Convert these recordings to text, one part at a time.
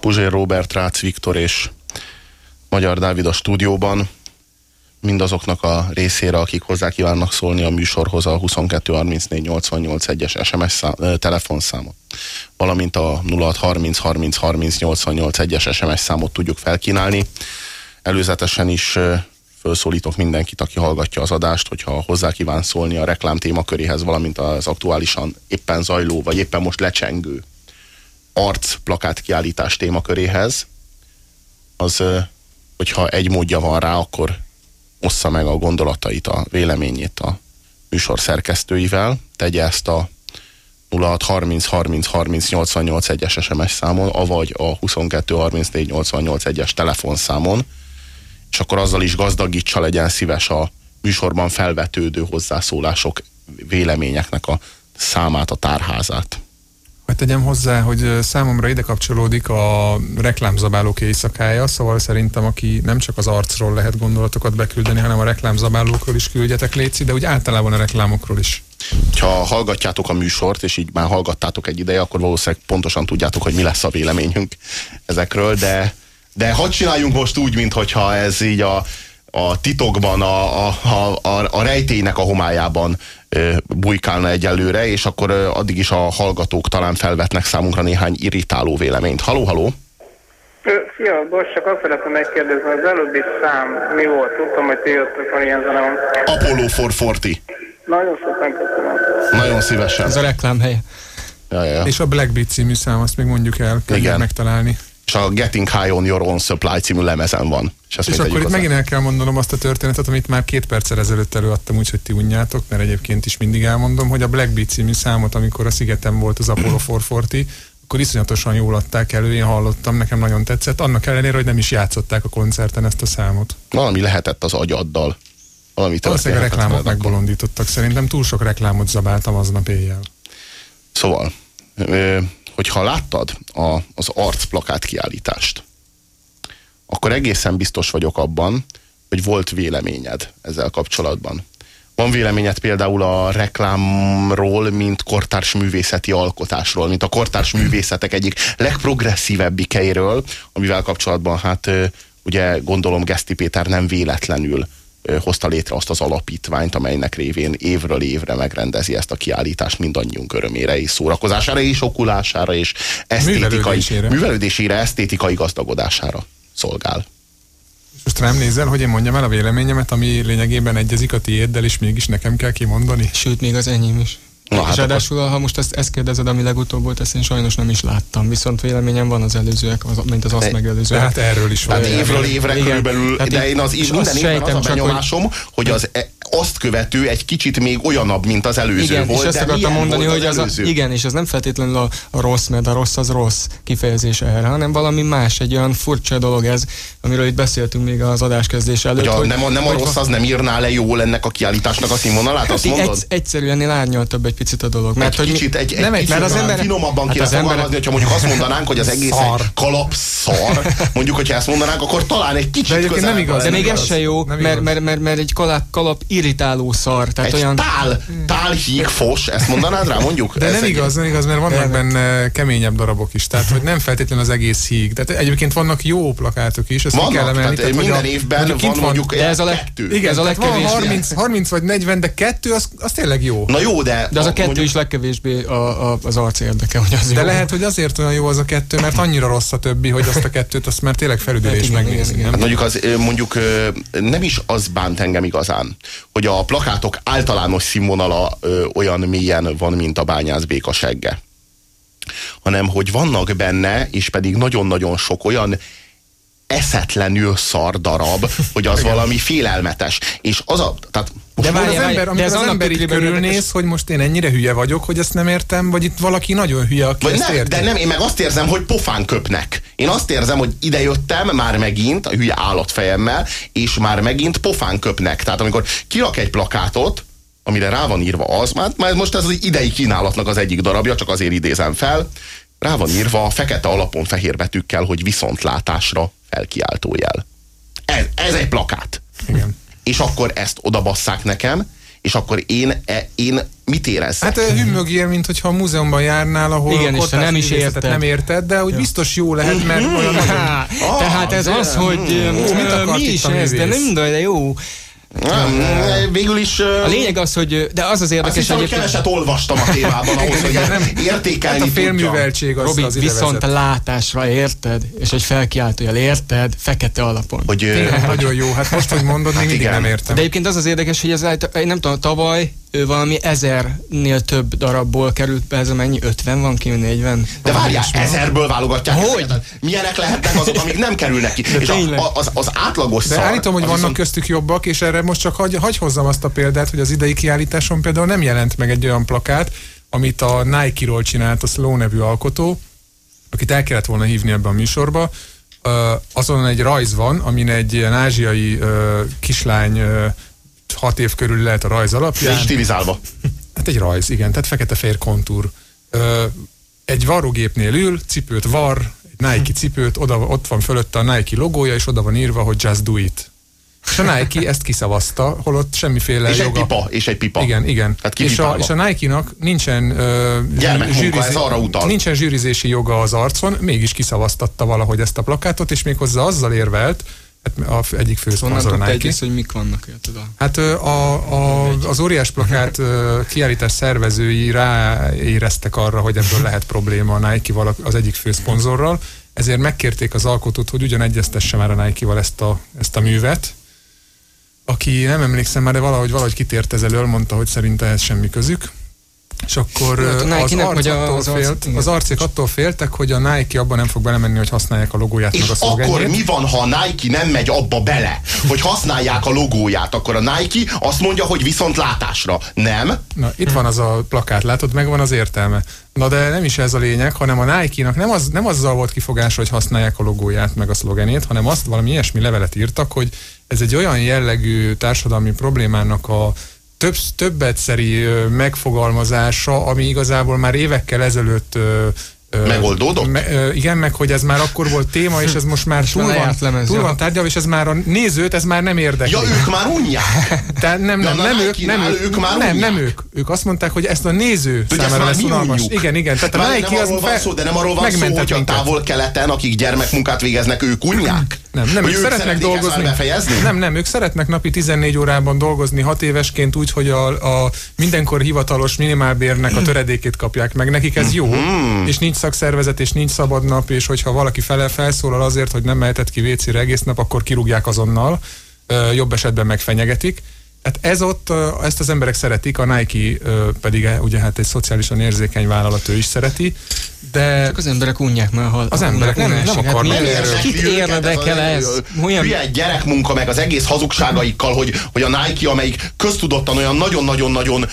Puzsér Robert, Rácz Viktor és Magyar Dávid a stúdióban. Mindazoknak a részére, akik hozzá kívánnak szólni a műsorhoz a 22 34 88 1-es SMS szám, telefonszámot, valamint a 06 30 30 30 88 1-es SMS számot tudjuk felkínálni. Előzetesen is felszólítok mindenkit, aki hallgatja az adást, hogyha hozzá kíván szólni a reklám témaköréhez, valamint az aktuálisan éppen zajló, vagy éppen most lecsengő arc plakát kiállítás témaköréhez, az, hogyha egy módja van rá, akkor ossza meg a gondolatait, a véleményét a műsor szerkesztőivel, tegye ezt a 06 30 30 30 88 1-es SMS számon, avagy a 22 34 88 1-es telefonszámon, és akkor azzal is gazdagítsa legyen szíves a műsorban felvetődő hozzászólások, véleményeknek a számát, a tárházát. Hogy tegyem hozzá, hogy számomra ide kapcsolódik a reklámzabálók éjszakája, szóval szerintem, aki nem csak az arcról lehet gondolatokat beküldeni, hanem a reklámzabálókról is küldjetek léci, de úgy általában a reklámokról is. Ha hallgatjátok a műsort, és így már hallgattátok egy ideje, akkor valószínűleg pontosan tudjátok, hogy mi lesz a véleményünk ezekről, de de hadd csináljunk most úgy, mintha ez így a, a titokban, a, a, a, a rejtélynek a homályában bujkálna egyelőre, és akkor addig is a hallgatók talán felvetnek számunkra néhány irritáló véleményt. Haló, haló! Szia, bocs, csak azt szeretném megkérdezni, az előbbi szám mi volt? Tudtam, hogy ti jöttök, van ilyen zene van. Apollo 440. Nagyon szépen köszönöm. Nagyon szívesen. Ez a reklámhelye. Ja, ja, ja. És a Black Beat című szám, azt még mondjuk el, kell megtalálni és a Getting High on Your Own Supply című lemezen van. És, és akkor itt megint el kell mondanom azt a történetet, amit már két perccel ezelőtt előadtam, úgyhogy ti unjátok, mert egyébként is mindig elmondom, hogy a Black Beat című számot, amikor a szigeten volt az Apollo 440, akkor iszonyatosan jól adták elő, én hallottam, nekem nagyon tetszett, annak ellenére, hogy nem is játszották a koncerten ezt a számot. Valami lehetett az agyaddal. Valami Valószínűleg a reklámot megbolondítottak, szerintem túl sok reklámot zabáltam aznap éjjel. Szóval, hogyha láttad a, az arcplakát kiállítást, akkor egészen biztos vagyok abban, hogy volt véleményed ezzel kapcsolatban. Van véleményed például a reklámról, mint kortárs művészeti alkotásról, mint a kortárs művészetek egyik legprogresszívebbikeiről, amivel kapcsolatban hát ugye gondolom Geszti Péter nem véletlenül hozta létre azt az alapítványt, amelynek révén évről évre megrendezi ezt a kiállítást mindannyiunk örömére és szórakozására és okulására és esztétikai, művelődésére, művelődésére esztétikai gazdagodására szolgál. Most rám nézel, hogy én mondjam el a véleményemet, ami lényegében egyezik a tiéddel, és mégis nekem kell kimondani? Sőt, még az enyém is. Na, hát és ráadásul, akkor... ha most ezt, ezt kérdezed, ami legutóbb volt, ezt én sajnos nem is láttam. Viszont véleményem van az előzőek, az, mint az azt megelőzőek. Hát erről is van. Hát évről évre igen, körülbelül, hát de én az, én minden évben az a benyomásom, hogy, hogy az e- azt követő egy kicsit még olyanabb, mint az előző igen, volt. És azt akartam mondani, hogy az, az a, igen, és az nem feltétlenül a, a rossz, mert a rossz az rossz kifejezés erre, hanem valami más, egy olyan furcsa dolog ez, amiről itt beszéltünk még az adáskezdés előtt. Hogy a, hogy, nem, a, nem a rossz az nem írná le jól ennek a kiállításnak a színvonalát, hát azt mondod? Egy, egyszerűen árnyaltabb egy picit a dolog. Mert, egy hogy kicsit, egy, egy nem egy, mert az ember, finomabban hát kéne az fogalmazni, hogyha mondjuk azt mondanánk, hogy az egész szar. egy kalapszar, mondjuk, hogyha ezt mondanánk, akkor talán egy kicsit de nem igaz. De még ez se jó, mert, mert, mert, mert egy kalap, kalap irritáló szar. Tehát egy olyan... tál, tál híg fos, ezt mondanád rá, mondjuk? De nem igaz, nem igaz, mert vannak benne keményebb darabok is, tehát hogy nem feltétlenül az egész híg. Tehát egyébként vannak jó plakátok is, ezt vannak, kell emelni. Tehát, minden évben van mondjuk de ez a leg, kettő. Igen, ez a legkevésbé. 30, 30 vagy 40, de kettő, az, az tényleg jó. Na jó, de... De az a kettő is legkevésbé a, a, az arc érdeke, hogy az De jó. lehet, hogy azért olyan jó az a kettő, mert annyira rossz a többi, hogy azt a kettőt, azt már tényleg felüdülés hát megnézni. Hát mondjuk, az, mondjuk nem is az bánt engem igazán, hogy a plakátok általános színvonala olyan mélyen van, mint a bányász béka segge hanem hogy vannak benne, és pedig nagyon-nagyon sok olyan eszetlenül szar darab, hogy az valami félelmetes. És az a, tehát De, várja, az ember, amikor az ember így körülnéz, hogy most én ennyire hülye vagyok, hogy ezt nem értem, vagy itt valaki nagyon hülye, aki vagy ezt nem, érti. De nem, én meg azt érzem, hogy pofán köpnek. Én azt érzem, hogy ide jöttem már megint a hülye állatfejemmel, és már megint pofán köpnek. Tehát amikor kirak egy plakátot, amire rá van írva az, már, már most ez az idei kínálatnak az egyik darabja, csak azért idézem fel, rá van írva fekete alapon fehér betűkkel, hogy viszontlátásra felkiáltójel. Ez, ez egy plakát. Igen. És akkor ezt odabasszák nekem, és akkor én, e, én mit érezzek? Hát hümmögél, mint hogyha a múzeumban járnál, ahol Igen, a és nem is érted. nem érted, de hogy biztos jó lehet, mert olyan nagyon... Ah, Tehát ez az, hogy Ó, mit mi is ez, de nem de jó. Végül is... A lényeg az, hogy, de az az érdekes, hiszem, hogy keveset olvastam a témában ahhoz, hogy nem értékelni hát a félműveltség az, Robi, az viszont vezet. látásra érted, és egy felkiáltójal érted, fekete alapon. Hogy, Tényleg nagyon jó, hát most, hogy mondod, még Hát mindig igen. nem értem. De egyébként az az érdekes, hogy ez nem tudom, tavaly ő valami ezernél több darabból került be, ez a mennyi? 50 van ki, 40? De várjál, ezerből válogatják. Hogy? ezeket. Milyenek lehetnek azok, amik nem kerülnek ki? És a, tényleg. a, az, az átlagos De szar, állítom, hogy vannak viszont- köztük jobbak, és erre most csak hagy, hagy hozzam azt a példát, hogy az idei kiállításon például nem jelent meg egy olyan plakát, amit a Nike-ról csinált a Slow nevű alkotó, akit el kellett volna hívni ebbe a műsorba. Azon egy rajz van, amin egy ilyen ázsiai kislány hat év körül lehet a rajz alapján. stilizálva. Hát egy rajz, igen, tehát fekete-fehér kontúr. Egy varrógépnél ül, cipőt var, egy Nike cipőt, oda, ott van fölötte a Nike logója, és oda van írva, hogy just do it. És a Nike ezt kiszavazta, holott semmiféle És egy joga. pipa, és egy pipa. Igen, igen. Tehát és, a, és a Nike-nak nincsen, ez arra utal. nincsen zsűrizési joga az arcon, mégis kiszavaztatta valahogy ezt a plakátot, és méghozzá azzal érvelt, hát a egyik Honnan főszponzor a tudta Nike. egész, hogy mik vannak érted a... Hát a, a, az óriás plakát kiállítás szervezői ráéreztek arra, hogy ebből lehet probléma a Nike-val, az egyik fő szponzorral, ezért megkérték az alkotót, hogy ugyan egyeztesse már a Nike-val ezt a, ezt a művet, aki nem emlékszem már, de valahogy, valahogy kitért ez elől, mondta, hogy szerinte ez semmi közük. És akkor Hát a az, arc vagy attól az félt, az arcék attól féltek, hogy a Nike abban nem fog belemenni, hogy használják a logóját, És meg a akkor szlogenjét. mi van, ha a Nike nem megy abba bele, hogy használják a logóját, akkor a Nike azt mondja, hogy viszont látásra. Nem? Na, itt van az a plakát, látod, megvan az értelme. Na de nem is ez a lényeg, hanem a Nike-nak nem, az, nem azzal volt kifogás, hogy használják a logóját, meg a szlogenét, hanem azt valami ilyesmi levelet írtak, hogy ez egy olyan jellegű társadalmi problémának a több, többetszeri megfogalmazása, ami igazából már évekkel ezelőtt Megoldódott? Me, igen, meg hogy ez már akkor volt téma, és ez most már túl van, lemez, túl van tárgyalva, és ez már a nézőt, ez már nem érdekli. Ja, ők már unják. Tehát nem, nem, nem ők, nem ők, ők már nem, nem ők. Ők azt mondták, hogy ezt a néző Hogy számára már lesz unalmas. Igen, igen. Tehát a Nike nem az arról van szó, de nem arról van szó, hogy a távol-keleten, akik gyermekmunkát végeznek, ők unják? Nem, nem, ők, ők szeretnek dolgozni. Nem, nem, ők szeretnek napi 14 órában dolgozni hat évesként úgy, hogy a, a mindenkor hivatalos minimálbérnek a töredékét kapják meg. Nekik ez jó, Mhm. és nincs szakszervezet, és nincs szabad nap, és hogyha valaki fele felszólal azért, hogy nem mehetett ki WC-re egész nap, akkor kirúgják azonnal, jobb esetben megfenyegetik. Hát ez ott, ezt az emberek szeretik, a Nike pedig eh, ugye hát egy szociálisan érzékeny vállalat, ő is szereti, de Csak az emberek unják már, ha Az emberek nem- nem akarnak Hát Nem erről. érdekli Kit őket érdekel ez? Olyan Hülye gyerekmunka, meg az egész hazugságaikkal, hogy, hogy a Nike, amelyik köztudottan olyan nagyon-nagyon-nagyon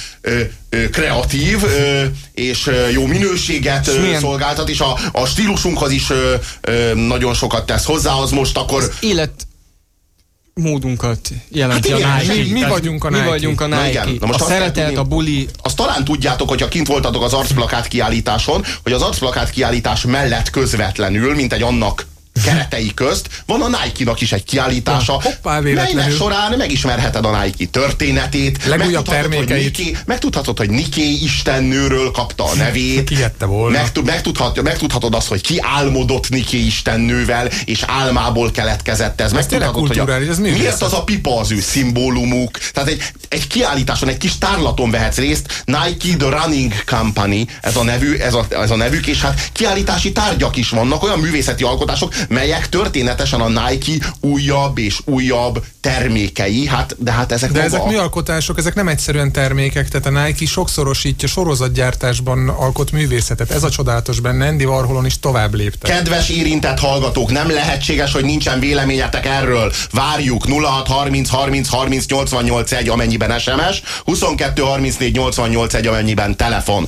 kreatív ö, és ö, jó minőséget ö, milyen- szolgáltat, és a, a stílusunkhoz is ö, ö, nagyon sokat tesz hozzá, az most akkor élet módunkat jelenti Hát igen, a Nike. mi- mi vagyunk a Mi Nike. vagyunk a Na Nike. igen, na most a szeretet, tudni- a buli, Azt talán tudjátok, hogyha kint voltatok az arcplakát kiállításon, hogy az arcplakát kiállítás mellett közvetlenül, mint egy annak keretei közt, van a Nike-nak is egy kiállítása, Ja, hoppá, melynek során megismerheted a Nike történetét, Legújabb megtudhatod, hogy termékeit. Nike, megtudhatod, hogy Nike istennőről kapta a nevét, Ki hette volna? Megtud, megtudhat, megtudhatod azt, hogy ki álmodott Niki istennővel, és álmából keletkezett ez. Megtudhatod, hogy a, ez művészet. miért az a pipa az ő szimbólumuk. Tehát egy, egy kiállításon, egy kis tárlaton vehetsz részt, Nike The Running Company, ez a, nevű, ez, a, ez a nevük, és hát kiállítási tárgyak is vannak, olyan művészeti alkotások, melyek történetesen a Nike újabb és újabb termékei, hát, de hát ezek De maga... ezek mi alkotások, ezek nem egyszerűen termékek, tehát a Nike sokszorosítja sorozatgyártásban alkot művészetet. Ez a csodálatos benne, Andy Warholon is tovább léptek. Kedves érintett hallgatók, nem lehetséges, hogy nincsen véleményetek erről. Várjuk 06 30 30 30 88 1, amennyiben SMS, 22 34 88 1, amennyiben telefon.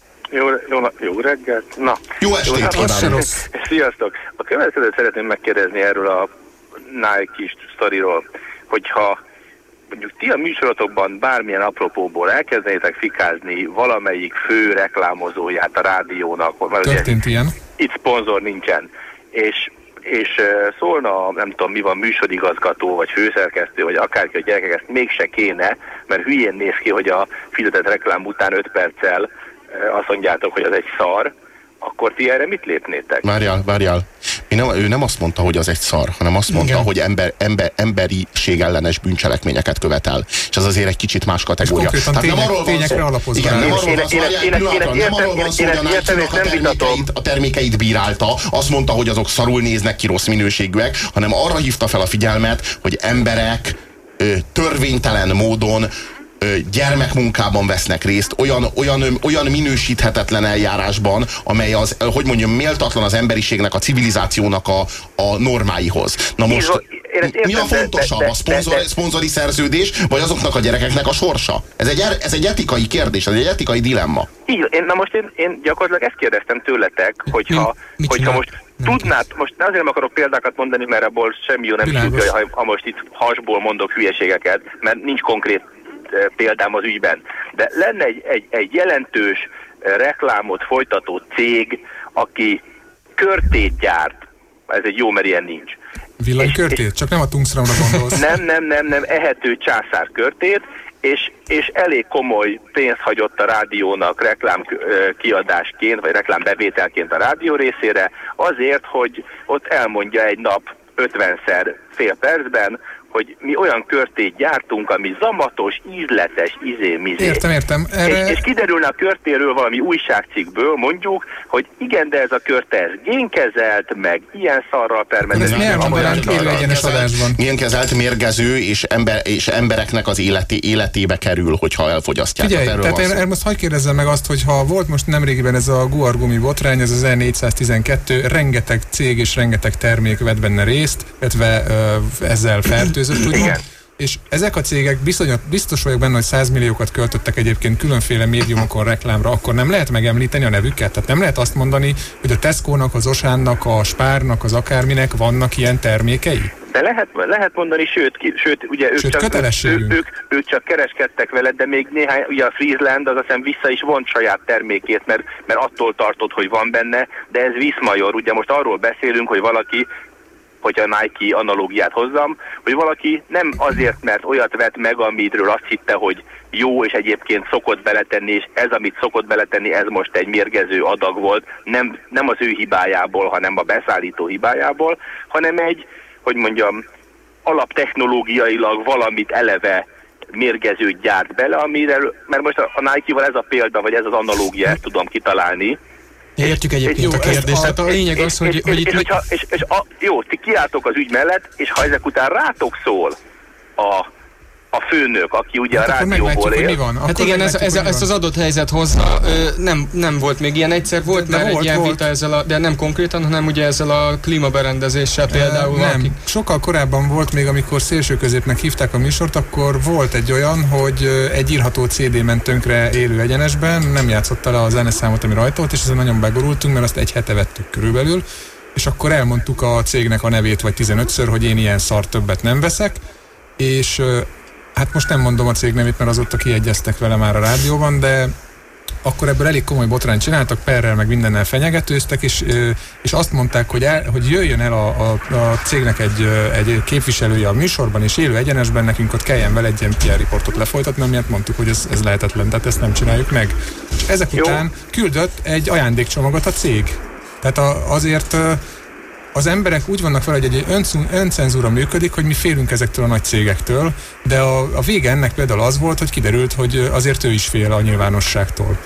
Jó, jó, jó reggelt. Na. Jó estét hát, kívánok. Sziasztok. A következőt szeretném megkérdezni erről a Nike sztoriról, hogyha mondjuk ti a műsorotokban bármilyen apropóból elkezdenétek fikázni valamelyik fő reklámozóját a rádiónak. Történt ilyen. Itt szponzor nincsen. És és szólna, nem tudom mi van, műsorigazgató, vagy főszerkesztő, vagy akárki, a gyerekek ezt mégse kéne, mert hülyén néz ki, hogy a fizetett reklám után 5 perccel azt mondjátok, hogy az egy szar, akkor ti erre mit lépnétek? Várjál, várjál. Én nem, ő nem azt mondta, hogy az egy szar, hanem azt mondta, Igen. hogy ember, ember, emberiség ellenes bűncselekményeket követel. És az azért egy kicsit más kategória. Tehát tények, nem arról van szó. Igen, nem arról van szó, nem arról van szó, hogy a nike a termékeit, a termékeit bírálta, azt mondta, hogy azok szarul néznek ki, rossz minőségűek, hanem arra hívta fel a figyelmet, hogy emberek törvénytelen módon gyermekmunkában vesznek részt, olyan, olyan, olyan minősíthetetlen eljárásban, amely az, hogy mondjam, méltatlan az emberiségnek, a civilizációnak a, a normáihoz. Na most, mi a fontosabb, a szponzor, szponzori szerződés, vagy azoknak a gyerekeknek a sorsa? Ez egy, er, ez egy etikai kérdés, ez egy etikai dilemma. Így, én, na most én, én gyakorlatilag ezt kérdeztem tőletek, hogyha, mi, hogyha most tudnád, most azért nem akarok példákat mondani, mert abból semmi jó nem tudja, ha, ha most itt hasból mondok hülyeségeket, mert nincs konkrét példám az ügyben. De lenne egy, egy, egy jelentős reklámot folytató cég, aki körtét gyárt, ez egy jó, mert ilyen nincs. Villanykörtét? Csak nem a tungstramra gondolsz. Nem, nem, nem, nem, ehető császár körtét, és, és elég komoly pénzt hagyott a rádiónak reklám kiadásként, vagy reklámbevételként a rádió részére, azért, hogy ott elmondja egy nap 50-szer fél percben, hogy mi olyan körtét gyártunk, ami zamatos, ízletes, izé-mizé. Értem, értem. Erre... És, és kiderülne a körtéről valami újságcikkből, mondjuk, hogy igen, de ez a körte ez génkezelt, meg ilyen szarral permetett. Ezt miért egyenes adásban? Génkezelt, mérgező, és, ember, és embereknek az életi, életébe kerül, hogyha elfogyasztják. Figyelj, hát erről tehát én most hagyj kérdezzem meg azt, hogy ha volt most nemrégiben ez a guargumi botrány, ez az E412, rengeteg cég és rengeteg termék vett benne részt, illetve ezzel fertő fertőzött, úgymond. És ezek a cégek bizonyos, biztos vagyok benne, hogy 100 milliókat költöttek egyébként különféle médiumokon reklámra, akkor nem lehet megemlíteni a nevüket? Tehát nem lehet azt mondani, hogy a Tesco-nak, az Osánnak, a Spárnak, az akárminek vannak ilyen termékei? De lehet, lehet mondani, sőt, ki, sőt ugye ők, sőt, csak, ők, ők, ők csak kereskedtek veled, de még néhány, ugye a Friesland az azt hiszem vissza is vont saját termékét, mert, mert attól tartott, hogy van benne, de ez viszmajor. Ugye most arról beszélünk, hogy valaki hogyha Nike analógiát hozzam, hogy valaki nem azért, mert olyat vett meg, amitről azt hitte, hogy jó, és egyébként szokott beletenni, és ez, amit szokott beletenni, ez most egy mérgező adag volt, nem, nem az ő hibájából, hanem a beszállító hibájából, hanem egy, hogy mondjam, alaptechnológiailag valamit eleve mérgezőt gyárt bele, amire, mert most a Nike-val ez a példa, vagy ez az analógia, tudom kitalálni, Értjük egyébként jó, a kérdést. Tehát a lényeg az, hogy, és, hogy itt... És, és, és, és a, jó, ti kiálltok az ügy mellett, és ha ezek után rátok szól a a főnök, aki ugye hát a rádióból él. Mi van. Hát igen, ez, ez, ezt az adott helyzet hozza, ö, nem, nem volt még ilyen, egyszer volt de már volt, egy ilyen volt. vita ezzel a, de nem konkrétan, hanem ugye ezzel a klímaberendezéssel például. Nem, akik... sokkal korábban volt még, amikor szélső középnek hívták a műsort, akkor volt egy olyan, hogy egy írható CD ment tönkre élő egyenesben, nem játszotta le a zeneszámot, ami rajta volt, és ezen nagyon begorultunk, mert azt egy hete vettük körülbelül, és akkor elmondtuk a cégnek a nevét vagy 15-ször, hogy én ilyen szar többet nem veszek, és Hát most nem mondom a cég nevét, mert azóta kiegyeztek vele már a rádióban, de akkor ebből elég komoly botrányt csináltak, perrel meg mindennel fenyegetőztek, és, és azt mondták, hogy, el, hogy jöjjön el a, a, a cégnek egy, egy képviselője a műsorban, és élő egyenesben nekünk ott kelljen vele egy ilyen PR riportot lefolytatni, amiért mondtuk, hogy ez, ez lehetetlen, tehát ezt nem csináljuk meg. És ezek Jó. után küldött egy ajándékcsomagot a cég. Tehát a, azért az emberek úgy vannak fel, hogy egy öncenzúra működik, hogy mi félünk ezektől a nagy cégektől, de a, a vége ennek például az volt, hogy kiderült, hogy azért ő is fél a nyilvánosságtól.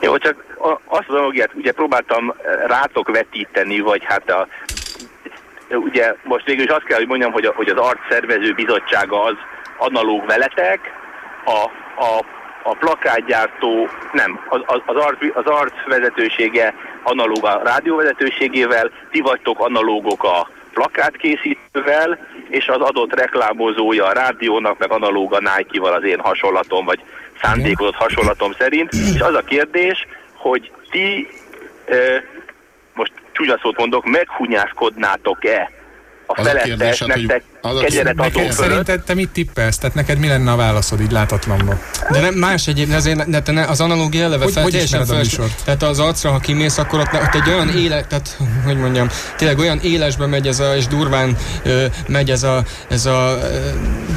Jó, csak azt a dologért ugye próbáltam rátok vetíteni, vagy hát a, ugye most végül is azt kell, hogy mondjam, hogy, a, hogy az arc szervező bizottsága az analóg veletek, a, a a plakátgyártó, nem, az, az, arc, az arc vezetősége analóg a rádió vezetőségével, ti vagytok analógok a plakátkészítővel, és az adott reklámozója a rádiónak, meg analóg a Nike-val az én hasonlatom, vagy szándékozott hasonlatom szerint. És az a kérdés, hogy ti, e, most csúnya szót mondok, meghunyászkodnátok-e a felettes nektek kegyelet adó fölött. Szerinted te mit tippelsz? Tehát neked mi lenne a válaszod így látatlanban? De nem más egyébként, azért ne, te ne, az analógia eleve hogy, fel, hogy teljesen fel, Tehát az arcra, ha kimész, akkor ott, ott egy olyan éle, tehát hogy mondjam, tényleg olyan élesbe megy ez a, és durván ö, megy ez a, ez a,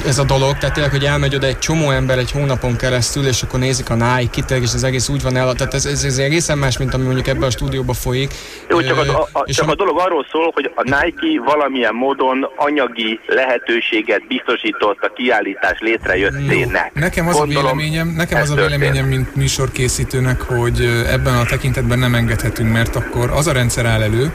ez a dolog, tehát tényleg, hogy elmegy oda egy csomó ember egy hónapon keresztül, és akkor nézik a Nike, és az egész úgy van el, tehát ez, ez, ez egészen más, mint ami mondjuk ebben a stúdióban folyik. Jó, csak, az, a, a, csak a, a dolog arról szól, hogy a Nike valamilyen módon anyagi lehetőséget biztosított a kiállítás létrejöttének. Nekem az Gondolom, a véleményem, nekem az a véleményem, mint műsorkészítőnek, hogy ebben a tekintetben nem engedhetünk, mert akkor az a rendszer áll elő,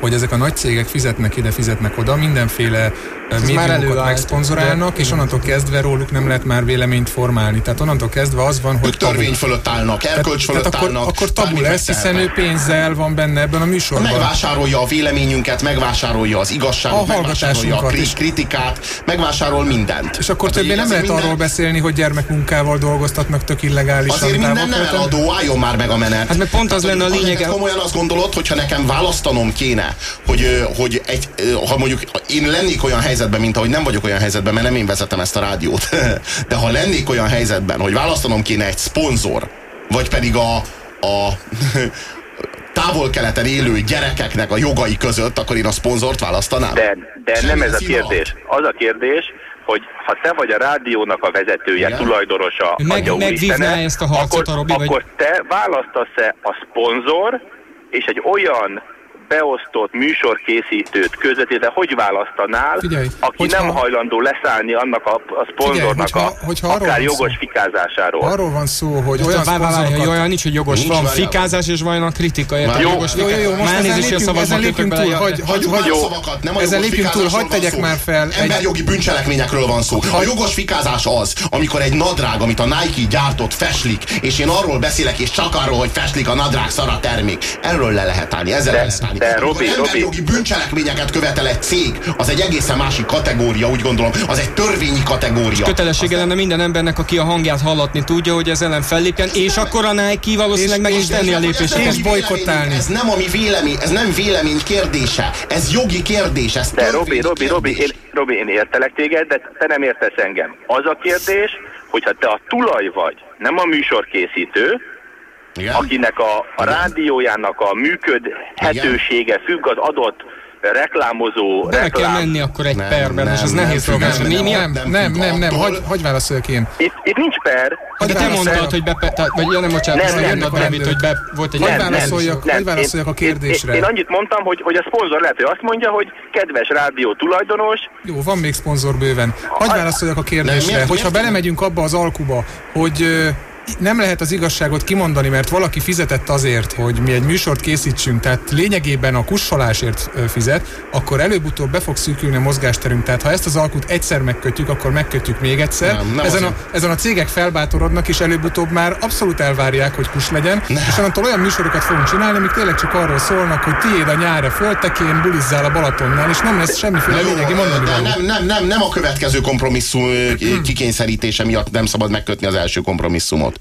hogy ezek a nagy cégek fizetnek ide, fizetnek oda, mindenféle médiumokat megszponzorálnak, és onnantól kezdve róluk nem lehet már véleményt formálni. Tehát onnantól kezdve az van, hogy... Ők törvény fölött állnak, erkölcs fölött tehát állnak. Akkor, akkor tabu lesz, hiszen ő pénzzel van benne ebben a műsorban. Megvásárolja a véleményünket, megvásárolja az igazságot, a megvásárolja a kritikát, megvásárol mindent. És akkor hát, többé nem lehet minden... arról beszélni, hogy gyermekmunkával dolgoztatnak tök illegálisan. Azért minden nem eladó, álljon már meg a menet. Hát mert pont az lenne a lényege. Komolyan azt gondolod, hogyha nekem választanom kéne, hogy, hogy egy, ha mondjuk én lennék olyan helyzet, helyzetben, mint ahogy nem vagyok olyan helyzetben, mert nem én vezetem ezt a rádiót. De ha lennék olyan helyzetben, hogy választanom kéne egy szponzor, vagy pedig a, a távol-keleten élő gyerekeknek a jogai között, akkor én a szponzort választanám? De, de nem ez a kérdés. Az a kérdés, hogy ha te vagy a rádiónak a vezetője, Igen? tulajdonosa, Meg, megvívná ezt a harcot akkor, a Robi, akkor vagy... te választasz-e a szponzor és egy olyan beosztott műsorkészítőt közvetítve hogy választanál, Figyelj, aki hogyha, nem hajlandó leszállni annak a, a szponzornak Figyelj, hogyha, a, hogyha akár jogos szó, fikázásáról. Arról van szó, hogy hát olyan szponzorokat... Olyan nincs, hogy jogos, nincs van fikázás és van a kritika. Jó, jogos jó, jó, jó, most ezen lépjünk, ezen lépjünk túl, hogy, hogy, hogy, szavakat, nem a ezen lépjünk túl, hagyd tegyek már fel. Emberjogi bűncselekményekről van szó. A jogos fikázás az, amikor egy nadrág, amit a Nike gyártott, feslik, és én arról beszélek, és csak arról, hogy feslik a nadrág szara termék. Erről le lehet állni, ezzel le lehet állni. De Robi, emberjogi bűncselekményeket követel egy cég, az egy egészen másik kategória, úgy gondolom. Az egy törvényi kategória. És kötelessége lenne minden embernek, aki a hangját hallatni tudja, hogy ez ellen fellépjen, és akkor a Nike valószínűleg meg is tenni a lépéseket. És bolykottálni. Ez nem a mi vélemény, ez nem vélemény kérdése. Ez jogi kérdés. Ez de Robi, Robi, Robi, én, Robi, én értelek téged, de te nem értesz engem. Az a kérdés, hogyha te a tulaj vagy, nem a műsorkészítő, igen? akinek a, a rádiójának a működhetősége függ az adott reklámozó... Bele reklám... kell menni akkor egy nem, perben, nem, és nem, nehéz. Nem, nem, nem, nem, nem, nem, nem, hagy, hagy válaszoljak én. Itt, itt nincs per. De te mondtad, hogy be, vagy ja, nem, bocsánat, nem, nem, nem, nem, hogy be, volt egy... Hagy válaszoljak, hagy válaszoljak a kérdésre. Én, én, annyit mondtam, hogy, hogy a szponzor lehet, hogy azt mondja, hogy kedves rádió tulajdonos... Jó, van még szponzor bőven. Hagy válaszoljak a kérdésre, hogyha belemegyünk abba az alkuba, hogy nem lehet az igazságot kimondani, mert valaki fizetett azért, hogy mi egy műsort készítsünk, tehát lényegében a kussolásért fizet, akkor előbb-utóbb be fog szűkülni a mozgásterünk. Tehát ha ezt az alkut egyszer megkötjük, akkor megkötjük még egyszer. Nem, nem ezen, a, ezen a cégek felbátorodnak, és előbb-utóbb már abszolút elvárják, hogy kus legyen, nem. és onnantól olyan műsorokat fogunk csinálni, amik tényleg csak arról szólnak, hogy tiéd a nyára föltekén, bulizzál a Balatonnál, és nem lesz semmiféle lényegi mondani nem, nem, nem, nem, nem a következő kompromisszum kikényszerítése miatt nem szabad megkötni az első kompromisszumot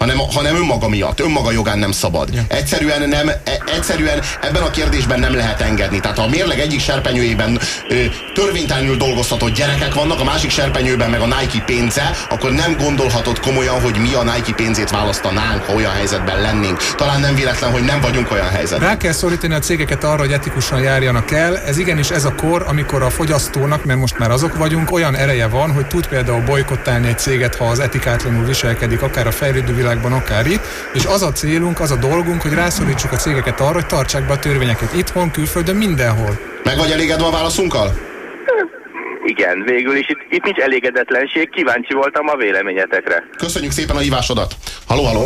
hanem, hanem önmaga miatt, önmaga jogán nem szabad. Ja. Egyszerűen, nem, e, egyszerűen ebben a kérdésben nem lehet engedni. Tehát a mérleg egyik serpenyőjében ö, törvénytelenül dolgoztatott gyerekek vannak, a másik serpenyőben meg a Nike pénze, akkor nem gondolhatod komolyan, hogy mi a Nike pénzét választanánk, ha olyan helyzetben lennénk. Talán nem véletlen, hogy nem vagyunk olyan helyzetben. Rá kell szólítani a cégeket arra, hogy etikusan járjanak el. Ez igenis ez a kor, amikor a fogyasztónak, mert most már azok vagyunk, olyan ereje van, hogy tud például bolykottálni egy céget, ha az etikátlanul viselkedik, akár a fejlődő világban, akár itt. És az a célunk, az a dolgunk, hogy rászólítsuk a cégeket arra, hogy tartsák be a törvényeket itthon, külföldön, mindenhol. Meg vagy elégedve a válaszunkkal? Igen, végül is itt, itt nincs elégedetlenség, kíváncsi voltam a véleményetekre. Köszönjük szépen a hívásodat. Haló, haló.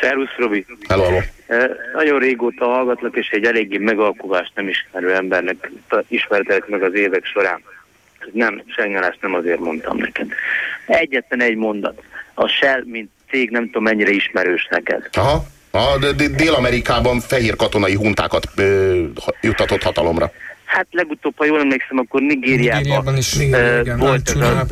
Szervusz, Robi. Hello, hello. Eh, Nagyon régóta hallgatlak, és egy eléggé megalkuvást nem ismerő embernek ismertelek meg az évek során. Nem, Sengelást nem azért mondtam neked. Egyetlen egy mondat. A Shell, mint cég, nem tudom mennyire ismerős neked. Aha. A Dél-Amerikában fehér katonai huntákat ö, juttatott hatalomra. Hát legutóbb, ha jól emlékszem, akkor Nigériában, Nigériában is. eh, Igen, igen, volt ez a,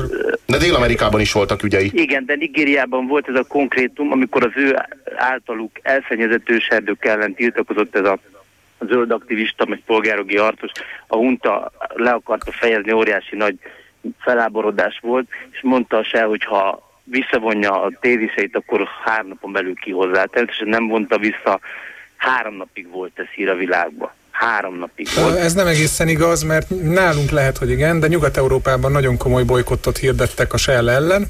De Dél-Amerikában is voltak ügyei. Igen, de Nigériában volt ez a konkrétum, amikor az ő általuk elszennyezett őserdők ellen tiltakozott ez a zöld aktivista, meg polgárogi harcos. A hunta le akarta fejezni, óriási nagy feláborodás volt, és mondta se, hogy ha visszavonja a téziseit, akkor három napon belül kihozzá. Természetesen nem vonta vissza, három napig volt ez hír a világban. Három napig volt. Ez nem egészen igaz, mert nálunk lehet, hogy igen, de Nyugat-Európában nagyon komoly bolykottot hirdettek a Shell ellen.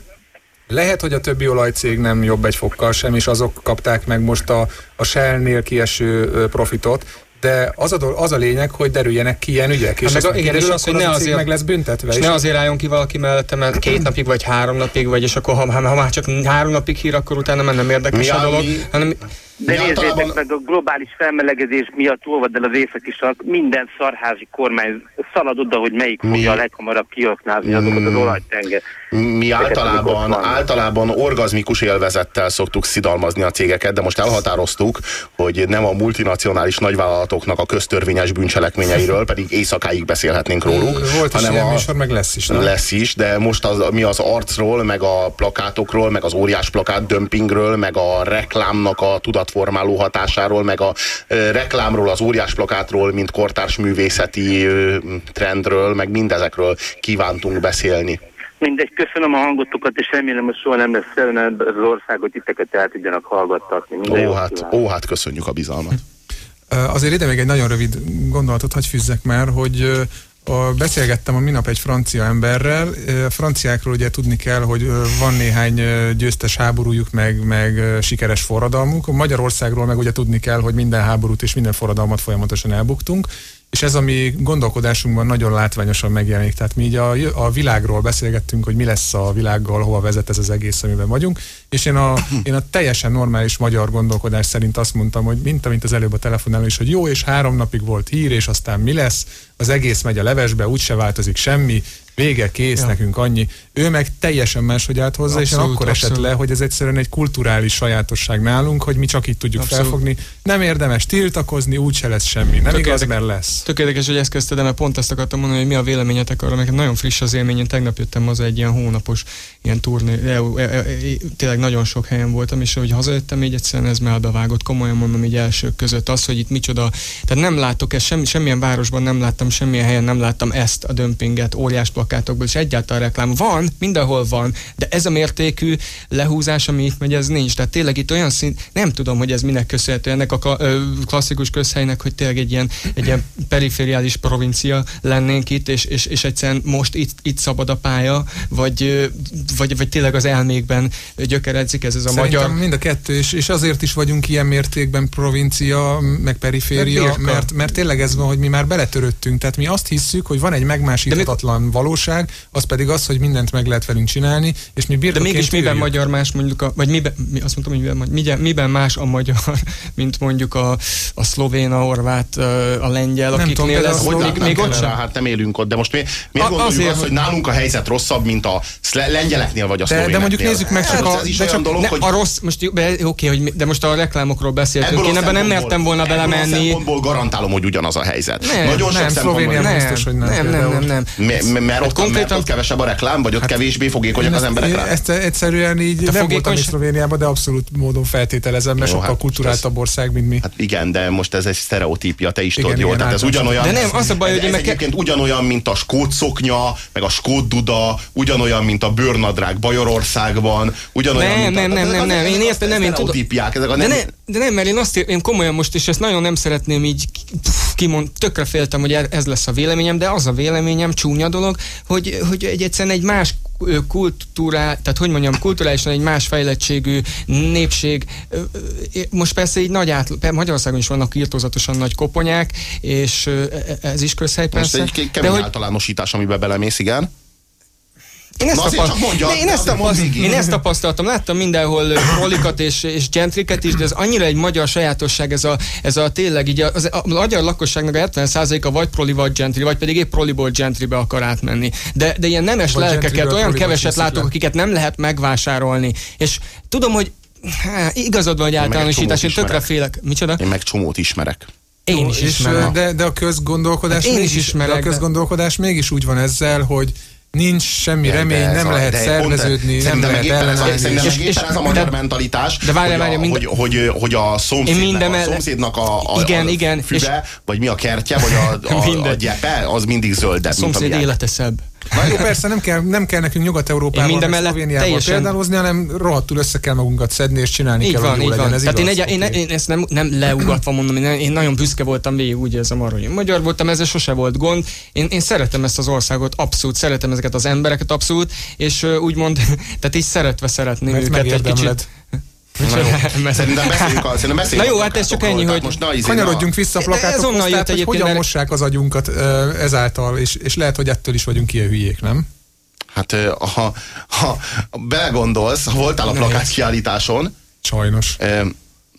Lehet, hogy a többi olajcég nem jobb egy fokkal sem, és azok kapták meg most a, a Shell-nél kieső profitot, de az a, dol- az a lényeg, hogy derüljenek ki ilyen ügyek, és Hát meg igen, és az, akkor hogy az ne azért- meg lesz büntetve. És És ne azért álljon ki valaki mellette, mert két napig vagy három napig vagy, és akkor ha, ha, ha már csak három napig hír, akkor utána már nem érdekes Mi a dolog, hanem De Mi nézzétek általában- meg, a globális felmelegedés miatt olvad el az északi sark, minden szarházi kormány szalad oda, hogy melyik Mi- fogja a leghamarabb kiaknázni azokat az olajtenger. Mi általában, általában orgazmikus élvezettel szoktuk szidalmazni a cégeket, de most elhatároztuk, hogy nem a multinacionális nagyvállalatoknak a köztörvényes bűncselekményeiről, pedig éjszakáig beszélhetnénk róluk, volt is hanem ilyen a, műsor, meg lesz is. nem? lesz is, de most az, mi az arcról, meg a plakátokról, meg az óriás plakát dömpingről, meg a reklámnak a tudatformáló hatásáról, meg a reklámról, az óriás plakátról, mint kortárs művészeti trendről, meg mindezekről kívántunk beszélni. Mindegy, köszönöm a hangotokat, és remélem, hogy soha nem lesz szerűen az országot, titeket el tudjanak hallgattatni. Minden Ó hát, kívánok. ó, hát köszönjük a bizalmat. Azért ide még egy nagyon rövid gondolatot hagy fűzzek már, hogy a, beszélgettem a minap egy francia emberrel. A franciákról ugye tudni kell, hogy van néhány győztes háborújuk, meg, meg sikeres forradalmuk. A Magyarországról meg ugye tudni kell, hogy minden háborút és minden forradalmat folyamatosan elbuktunk. És ez a mi gondolkodásunkban nagyon látványosan megjelenik. Tehát mi így a, a világról beszélgettünk, hogy mi lesz a világgal, hova vezet ez az egész, amiben vagyunk. És én a, én a teljesen normális magyar gondolkodás szerint azt mondtam, hogy mint amint az előbb a telefonáló is, hogy jó, és három napig volt hír, és aztán mi lesz, az egész megy a levesbe, úgyse változik semmi, vége, kész, ja. nekünk annyi. Ő meg teljesen máshogy állt hozzá, és én Abszolút, akkor esett abszolút. le, hogy ez egyszerűen egy kulturális sajátosság nálunk, hogy mi csak itt tudjuk Abszolút. felfogni. Nem érdemes tiltakozni, úgyse lesz semmi. Nem Tök igaz, mert lesz. Tök érdekes, hogy ezt kezdted, mert pont azt akartam mondani, hogy mi a véleményetek arra, nekem nagyon friss az élmény, én tegnap jöttem haza egy ilyen hónapos ilyen turné, e, e, e, tényleg nagyon sok helyen voltam, és hogy hazajöttem, így egyszerűen ez melbevágott, komolyan mondom, így elsők között az, hogy itt micsoda, tehát nem látok ezt, semmi, semmilyen városban nem láttam, semmilyen helyen nem láttam ezt a dömpinget óriás plakátokból, és egyáltalán reklám van, mindenhol van, de ez a mértékű lehúzás, ami itt megy, ez nincs. Tehát tényleg itt olyan szint, nem tudom, hogy ez minek köszönhető ennek a klasszikus közhelynek, hogy tényleg egy ilyen, egy ilyen perifériális provincia lennénk itt, és, és, és egyszerűen most itt, itt szabad a pálya, vagy, vagy, vagy tényleg az elmékben gyökeredzik ez, ez a Szerintem magyar mind a kettő, és, és azért is vagyunk ilyen mértékben provincia, meg periféria, Mert mert, mert tényleg ez van, hogy mi már beletörődtünk. Tehát mi azt hisszük, hogy van egy megmásíthatatlan valóság, az pedig az, hogy mindent meg lehet velünk csinálni, és mi De mégis miben írjuk. magyar más mondjuk, a, vagy miben, mi, azt mondtam, hogy miben, miben, miben más a magyar, mint mondjuk a, a szlovén, a horvát, a lengyel, Nem akiknél ez Hogy még, még ott sem. Hát nem élünk ott, de most mi, miért A- gondoljuk azért, azt, hogy hogy- nálunk a helyzet rosszabb, mint a lengyeleknél vagy a De- de mondjuk nézzük meg csak a- Ez is de csak dolog, Ne, hogy a rossz, most oké, hogy mi- de most a reklámokról beszéltünk, ebből én ebben nem mertem volna ebből belemenni. szempontból garantálom, hogy ugyanaz a helyzet. Nem, Nagyon sok nem, szempontból. Szlovénia Nem, biztos, hogy nem nem, nem, nem, mert, ott, konkrétan- kevesebb a reklám, vagy hát, kevésbé fogékonyak az emberek rá? Ezt egyszerűen így nem fogékony... voltam is Szlovéniában, de abszolút módon feltételezem, mert Jó, sokkal hát kulturáltabb ország, mint mi. Hát igen, de most ez egy sztereotípia, te is igen, tudod jól. Tehát ez ugyanolyan. De nem, az a baj, hogy ez egyébként ugyanolyan, mint a skót szoknya, meg a skót duda, ugyanolyan, mint a bőrnadrág Bajorországban, ugyanolyan, nem, nem, nem, nem, nem, én értem, nem, én tudom. De, nem, de nem, mert én azt én komolyan most, és ezt nagyon nem szeretném így kimond, tökre féltem, hogy ez lesz a véleményem, de az a véleményem, csúnya dolog, hogy, hogy egy egyszerűen egy más kultúrá, tehát hogy mondjam, kulturálisan egy más fejlettségű népség. Most persze így nagy át, Magyarországon is vannak írtózatosan nagy koponyák, és e, ez is közhely persze. Most egy kemény hogy... általánosítás, amiben belemész, igen. Én ezt, tapaszt... mondja, én, ezt tapaszt... én ezt tapasztaltam, láttam mindenhol prolikat és, és gentriket is, de ez annyira egy magyar sajátosság, ez a, ez a tényleg így a, az, a magyar lakosságnak a 70%-a vagy proli, vagy gentri, vagy pedig épp proliból gentribe akar átmenni. De, de ilyen nemes vagy lelkeket, olyan keveset látok, akiket nem lehet megvásárolni. És tudom, hogy há, igazad van, hogy általánosítás, én tökre félek. Micsoda? Én meg csomót ismerek. Én is ismerem. De, de a közgondolkodás, én is ismerek, de a közgondolkodás mégis úgy van ezzel, hogy nincs semmi de, remény, de nem a, lehet szerveződni, nem lehet ellenállni. És, és, ez a magyar de, mentalitás, de várja, várja, hogy, minden, hogy, hogy, hogy a szomszédnak, minden a, szomszédnak a, a, igen, a igen, füve, és, vagy mi a kertje, vagy a, a, a gyepe, az mindig zöldebb. A szomszéd élete szebb. Na jó, persze nem kell, nem kell nekünk Nyugat-Európával, meg Szlovéniával teljesen... példálozni, hanem rohadtul össze kell magunkat szedni, és csinálni így kell, van, hogy jó legyen. Van. Ez Tehát igaz? én, egy, én, én, ezt nem, nem leugatva mondom, én, én nagyon büszke voltam végig, úgy érzem arra, hogy magyar voltam, ezzel sose volt gond. Én, én szeretem ezt az országot, abszolút szeretem ezeket az embereket, abszolút, és uh, úgymond, tehát így szeretve szeretném Mert őket egy kicsit. Szerintem beszéljünk, szerintem beszéljünk Na jó, hát ez csak ennyi, hogy most na, izé, kanyarodjunk vissza a plakátokhoz, tehát, hogy hogyan mert... mossák az agyunkat ezáltal, és, és lehet, hogy ettől is vagyunk ilyen hülyék, nem? Hát ha, ha belegondolsz, ha voltál a plakát kiállításon, Sajnos.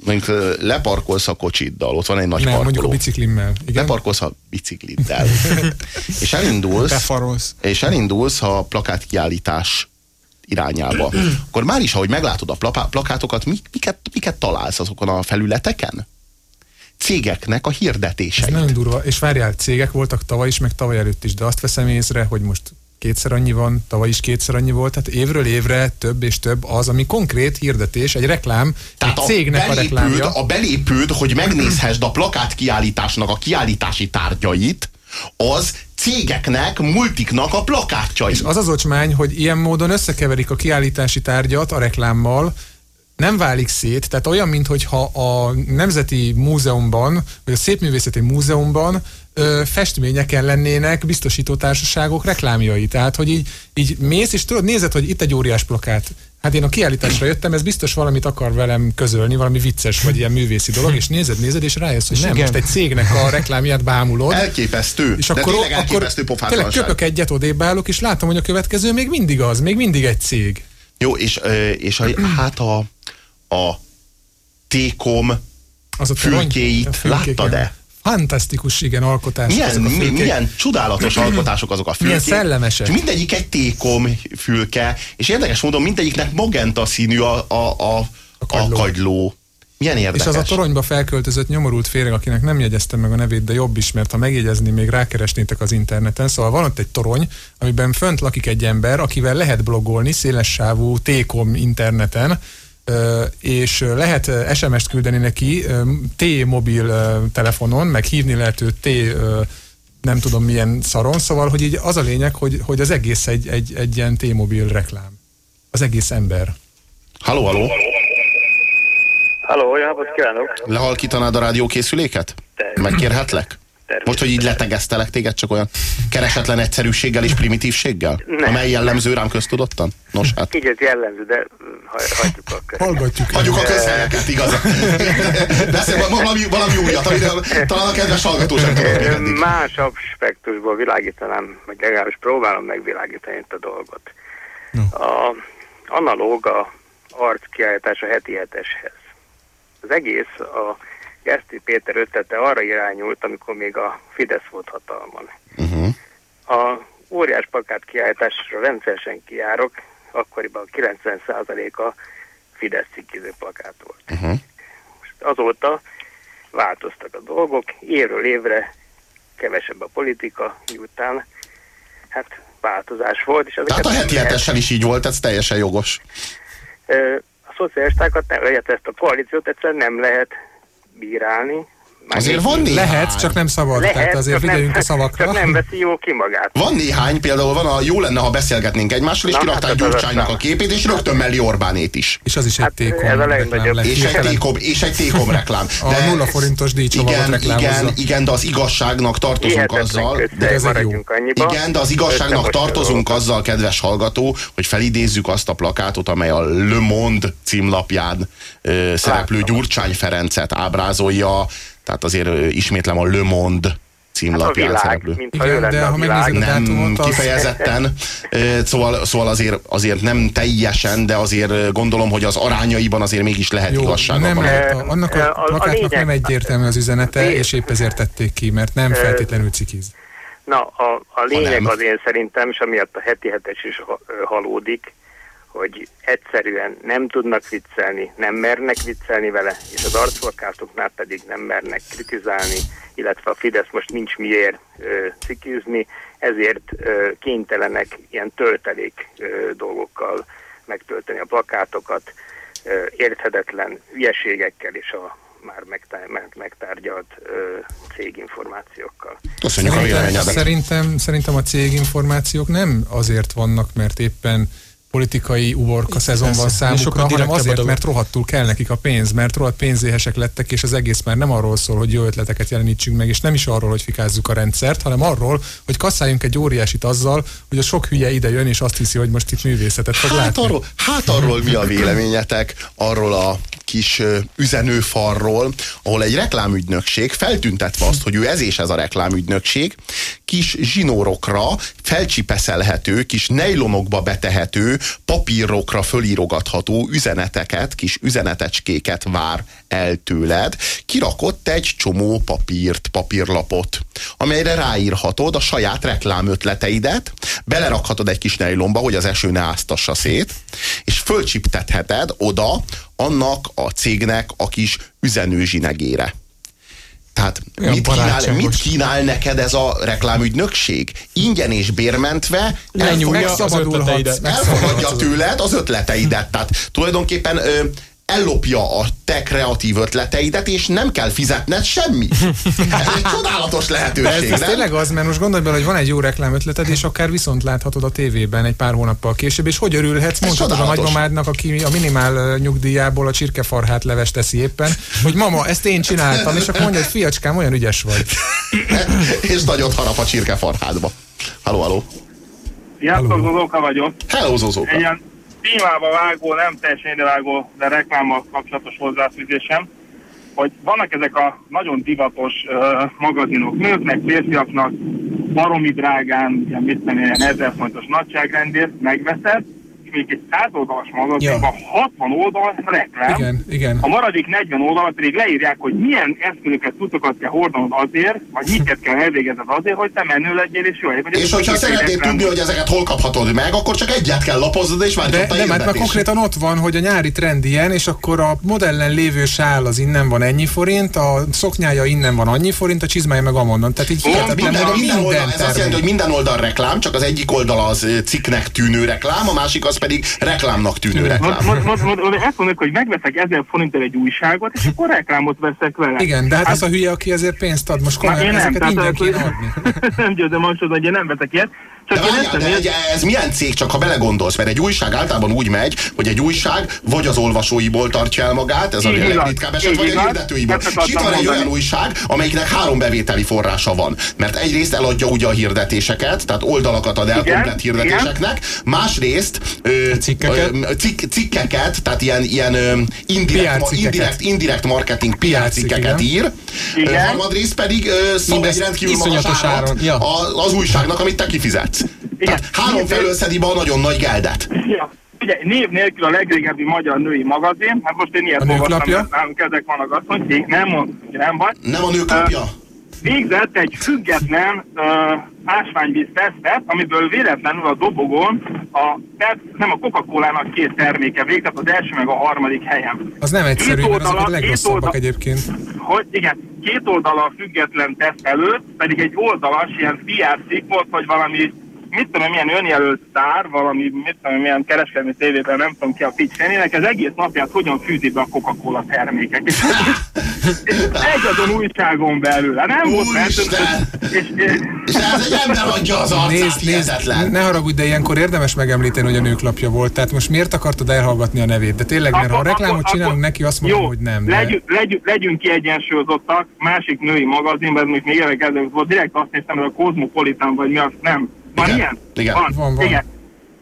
mondjuk leparkolsz a kocsiddal, ott van egy nagy Nem, parkoló. mondjuk a biciklimmel. Igen? Leparkolsz a bicikliddel. és elindulsz, Befarolsz. és elindulsz a plakát kiállítás irányába, akkor már is, ahogy meglátod a plakátokat, miket, miket találsz azokon a felületeken? Cégeknek a hirdetéseit. Ez nagyon durva, és várjál, cégek voltak tavaly is, meg tavaly előtt is, de azt veszem észre, hogy most kétszer annyi van, tavaly is kétszer annyi volt, tehát évről évre több és több az, ami konkrét hirdetés, egy reklám, tehát egy cégnek a, belépőd, a reklámja. A belépőd, hogy megnézhessd a plakát kiállításnak a kiállítási tárgyait, az cégeknek, multiknak a plakátjai. És az az ocsmány, hogy ilyen módon összekeverik a kiállítási tárgyat a reklámmal, nem válik szét, tehát olyan, mintha a Nemzeti Múzeumban, vagy a Szépművészeti Múzeumban ö, festményeken lennének biztosító társaságok reklámjai. Tehát, hogy így, így mész, és tudod, nézed, hogy itt egy óriás plakát, Hát én a kiállításra jöttem, ez biztos valamit akar velem közölni, valami vicces vagy ilyen művészi dolog, és nézed, nézed, és rájössz, hogy nem, igen. most egy cégnek a reklámját bámulod. Elképesztő, és de akkor, tényleg elképesztő akkor tényleg köpök egyet, odébb állok, és látom, hogy a következő még mindig az, még mindig egy cég. Jó, és, és a, hát a, a T-kom az a fülkéit láttad-e? Fantasztikus, igen, alkotás. Milyen, mi, milyen csodálatos alkotások azok a fülkék. Milyen szellemesek. És mindegyik egy tékom fülke, és érdekes módon mindegyiknek magenta színű a, a, a, a, kagyló. a kagyló. Milyen érdekes. És az a toronyba felköltözött nyomorult féreg, akinek nem jegyeztem meg a nevét, de jobb is, mert ha megjegyezni, még rákeresnétek az interneten. Szóval van ott egy torony, amiben fönt lakik egy ember, akivel lehet blogolni széles sávú tékom interneten, és lehet SMS-t küldeni neki T-mobil telefonon, meg hívni lehet őt T nem tudom milyen szaron, szóval, hogy így az a lényeg, hogy, hogy az egész egy, egy, egy ilyen T-mobil reklám. Az egész ember. Halló, halló! Halló, jó napot kívánok! Lehalkítanád a rádiókészüléket? Megkérhetlek? Most, hogy így letegeztelek téged csak olyan keresetlen egyszerűséggel és primitívséggel? Nem. Amely jellemző rám köztudottan? Nos, hát. Így ez jellemző, de hagyjuk a közhelyeket. Hallgatjuk. Hagyjuk a közhelyeket, igaz. Beszél valami, valami újat, amiről talán a kedves hallgató sem tudod Más aspektusból világítanám, meg legalábbis próbálom megvilágítani itt a dolgot. No. A analóg a arckiállítás a heti heteshez. Az egész a Geszti Péter ötlete arra irányult, amikor még a Fidesz volt hatalman. Uh-huh. A óriás plakát kiállításra rendszeresen kiárok, akkoriban 90%-a Fidesz cikkiző plakát volt. Uh-huh. Most azóta változtak a dolgok, évről évre kevesebb a politika, miután hát változás volt. És Tehát a heti hetessel is így volt, ez teljesen jogos. A szocialistákat, nem, ezt a koalíciót egyszerűen nem lehet bírálni, Azért van néhány. Lehet, csak nem szabad. Lehet, tehát azért figyeljünk a szavakra. Csak nem veszi jó ki magát. Van néhány, például van a jó lenne, ha beszélgetnénk egymással, és kirakták hát Gyurcsánynak a képét, és rögtön mellé Orbánét is. És az is egy hát, tékom ez a legnagyobb. És egy tékom, és egy tékom reklám. De a nulla forintos igen, igen, igen, de az igazságnak tartozunk azzal. De ez jó. Igen, de az igazságnak tartozunk azzal, kedves hallgató, hogy felidézzük azt a plakátot, amely a Le Monde címlapján szereplő Gyurcsány Ferencet ábrázolja tehát azért ismétlem a Le Monde címlapján hát szereplő. Igen, de ha megnézed a dátumot, az... kifejezetten, szóval, szóval azért, azért nem teljesen, de azért gondolom, hogy az arányaiban azért mégis lehet Jó, igazság. Nem lehet, a, annak a, a plakátnak lényeg, nem egyértelmű az üzenete, és épp ezért tették ki, mert nem feltétlenül cikiz. Na, a, a lényeg az én szerintem, és amiatt a heti hetes is halódik, hogy egyszerűen nem tudnak viccelni, nem mernek viccelni vele, és az arcplakátoknál pedig nem mernek kritizálni, illetve a Fidesz most nincs miért ö, cikizni, ezért ö, kénytelenek ilyen töltelék ö, dolgokkal megtölteni a plakátokat, ö, érthetetlen hülyeségekkel és a már megtár, megtárgyalt ö, céginformációkkal. Köszönjük szerintem, a Szerintem, szerintem a céginformációk nem azért vannak, mert éppen politikai uborka szezon van számukra, hanem azért, mert rohadtul kell nekik a pénz, mert rohadt pénzéhesek lettek, és az egész már nem arról szól, hogy jó ötleteket jelenítsünk meg, és nem is arról, hogy fikázzuk a rendszert, hanem arról, hogy kasszáljunk egy óriásit azzal, hogy a sok hülye ide jön, és azt hiszi, hogy most itt művészetet fog hát látni. Arról, hát arról mi a véleményetek, arról a kis üzenőfarról, ahol egy reklámügynökség feltüntetve azt, hogy ő ez és ez a reklámügynökség, kis zsinórokra felcsipeszelhető, kis nejlonokba betehető, papírokra fölírogatható üzeneteket, kis üzenetecskéket vár el tőled. Kirakott egy csomó papírt, papírlapot, amelyre ráírhatod a saját reklámötleteidet, belerakhatod egy kis nejlomba, hogy az eső ne áztassa szét, és fölcsiptetheted oda annak a cégnek a kis üzenőzsinegére. Tehát mit kínál, mit kínál neked ez a reklámügynökség? Ingyen és bérmentve elfogadja, elfogadja tőled az ötleteidet. Tehát tulajdonképpen ö, ellopja a te kreatív ötleteidet, és nem kell fizetned semmi. Ez egy csodálatos lehetőség, ez, ez tényleg az, mert most gondolj bele, hogy van egy jó reklámötleted, és akár viszont láthatod a tévében egy pár hónappal később, és hogy örülhetsz, mondhatod a nagymamádnak, aki a minimál nyugdíjából a csirkefarhát leves teszi éppen, hogy mama, ezt én csináltam, és akkor mondja, hogy fiacskám, olyan ügyes vagy. és nagyot harap a csirkefarhádba. Halló, halló. Sziasztok, Zozóka vagyok. Hello, Zozóka. Egy ilyen témába vágó, nem teljesen idevágó, de reklámmal kapcsolatos hozzáfűzésem, hogy vannak ezek a nagyon divatos uh, magazinok. Nőknek, férfiaknak, baromi drágán, ilyen mit tudom, ilyen ezer fontos nagyságrendért megveszed, még egy 100 oldalas magazinban ja. 60 oldal reklám, igen, igen. a maradék 40 oldalat pedig leírják, hogy milyen eszközöket, cuccokat kell hordanod azért, vagy miket kell elvégezned azért, hogy te menő legyél és jó vagy És hogyha szeretnéd tudni, hogy ezeket hol kaphatod meg, akkor csak egyet kell lapoznod, és már De nem, hát konkrétan ott van, hogy a nyári trend ilyen, és akkor a modellen lévő sál az innen van ennyi forint, a szoknyája innen van annyi forint, a csizmája meg amonnan. Tehát így minden, minden, minden, minden oldal, ez azt jelenti, hogy minden oldal reklám, csak az egyik oldal az cikknek tűnő reklám, a másik az pedig reklámnak tűnő reklám. Ezt mondjuk, hogy megveszek ezer forintért egy újságot, és akkor reklámot veszek vele. Igen, de hát, hát az a hülye, aki ezért pénzt ad, most komolyan én nem, tehát, kéne adni. nem győzöm hogy én nem veszek ilyet. Csak de, várjál, de egy, ez milyen cég, csak ha belegondolsz, mert egy újság általában úgy megy, hogy egy újság vagy az olvasóiból tartja el magát, ez a legritkább eset, vagy a hirdetőiból. És itt van egy olyan újság, amelyiknek három bevételi forrása van. Mert egyrészt eladja ugye a hirdetéseket, tehát oldalakat ad el komplet hirdetéseknek, másrészt ö, cikkeket. Ö, cik, cikkeket, tehát ilyen, ilyen ö, indirekt, ma, indirekt, indirekt marketing PR cikkeket ír, igen. harmadrészt pedig ö, egy rendkívül magas árat ja. az újságnak, amit te kifizet. Igen. Tehát három felől szedi be a nagyon nagy geldet. Ja. Ugye, név nélkül a legrégebbi magyar női magazin, hát most én ilyet olvastam, mert nálunk ezek vannak azt, hogy nem mond, nem vagy. Nem a nőklapja? Uh, végzett egy független uh, ásványvíz tesztet, amiből véletlenül a dobogón a, tehát nem a Coca-Cola-nak két terméke végzett, az első meg a harmadik helyen. Az nem egyszerű, két oldala, azok a legrosszabbak oldala, egyébként. Hogy igen, két oldala a független teszt előtt, pedig egy oldalas ilyen PR cikk volt, hogy valami mit tudom, milyen önjelölt sztár, valami, mit tudom, milyen kereskedelmi tévében, nem tudom ki a picsenének, ez egész napját hogyan fűzi be a Coca-Cola termékek. És, és egy azon újságon belül. Hát nem volt mert, és, és, És ez egy ember adja az arcát, Nézd, nézd, ne haragudj, de ilyenkor érdemes megemlíteni, hogy a nőklapja volt. Tehát most miért akartad elhallgatni a nevét? De tényleg, mert ha a Akkor- reklámot akkor- csinálunk akkor- neki, azt mondom, jó, hogy nem. De... Legyünk, legyünk, legyünk kiegyensúlyozottak, másik női magazinban, ez még évek ezelőtt volt, direkt azt néztem, hogy a Cosmopolitan vagy mi az, nem. Van Igen, ilyen? igen. Van, Van, van. Igen.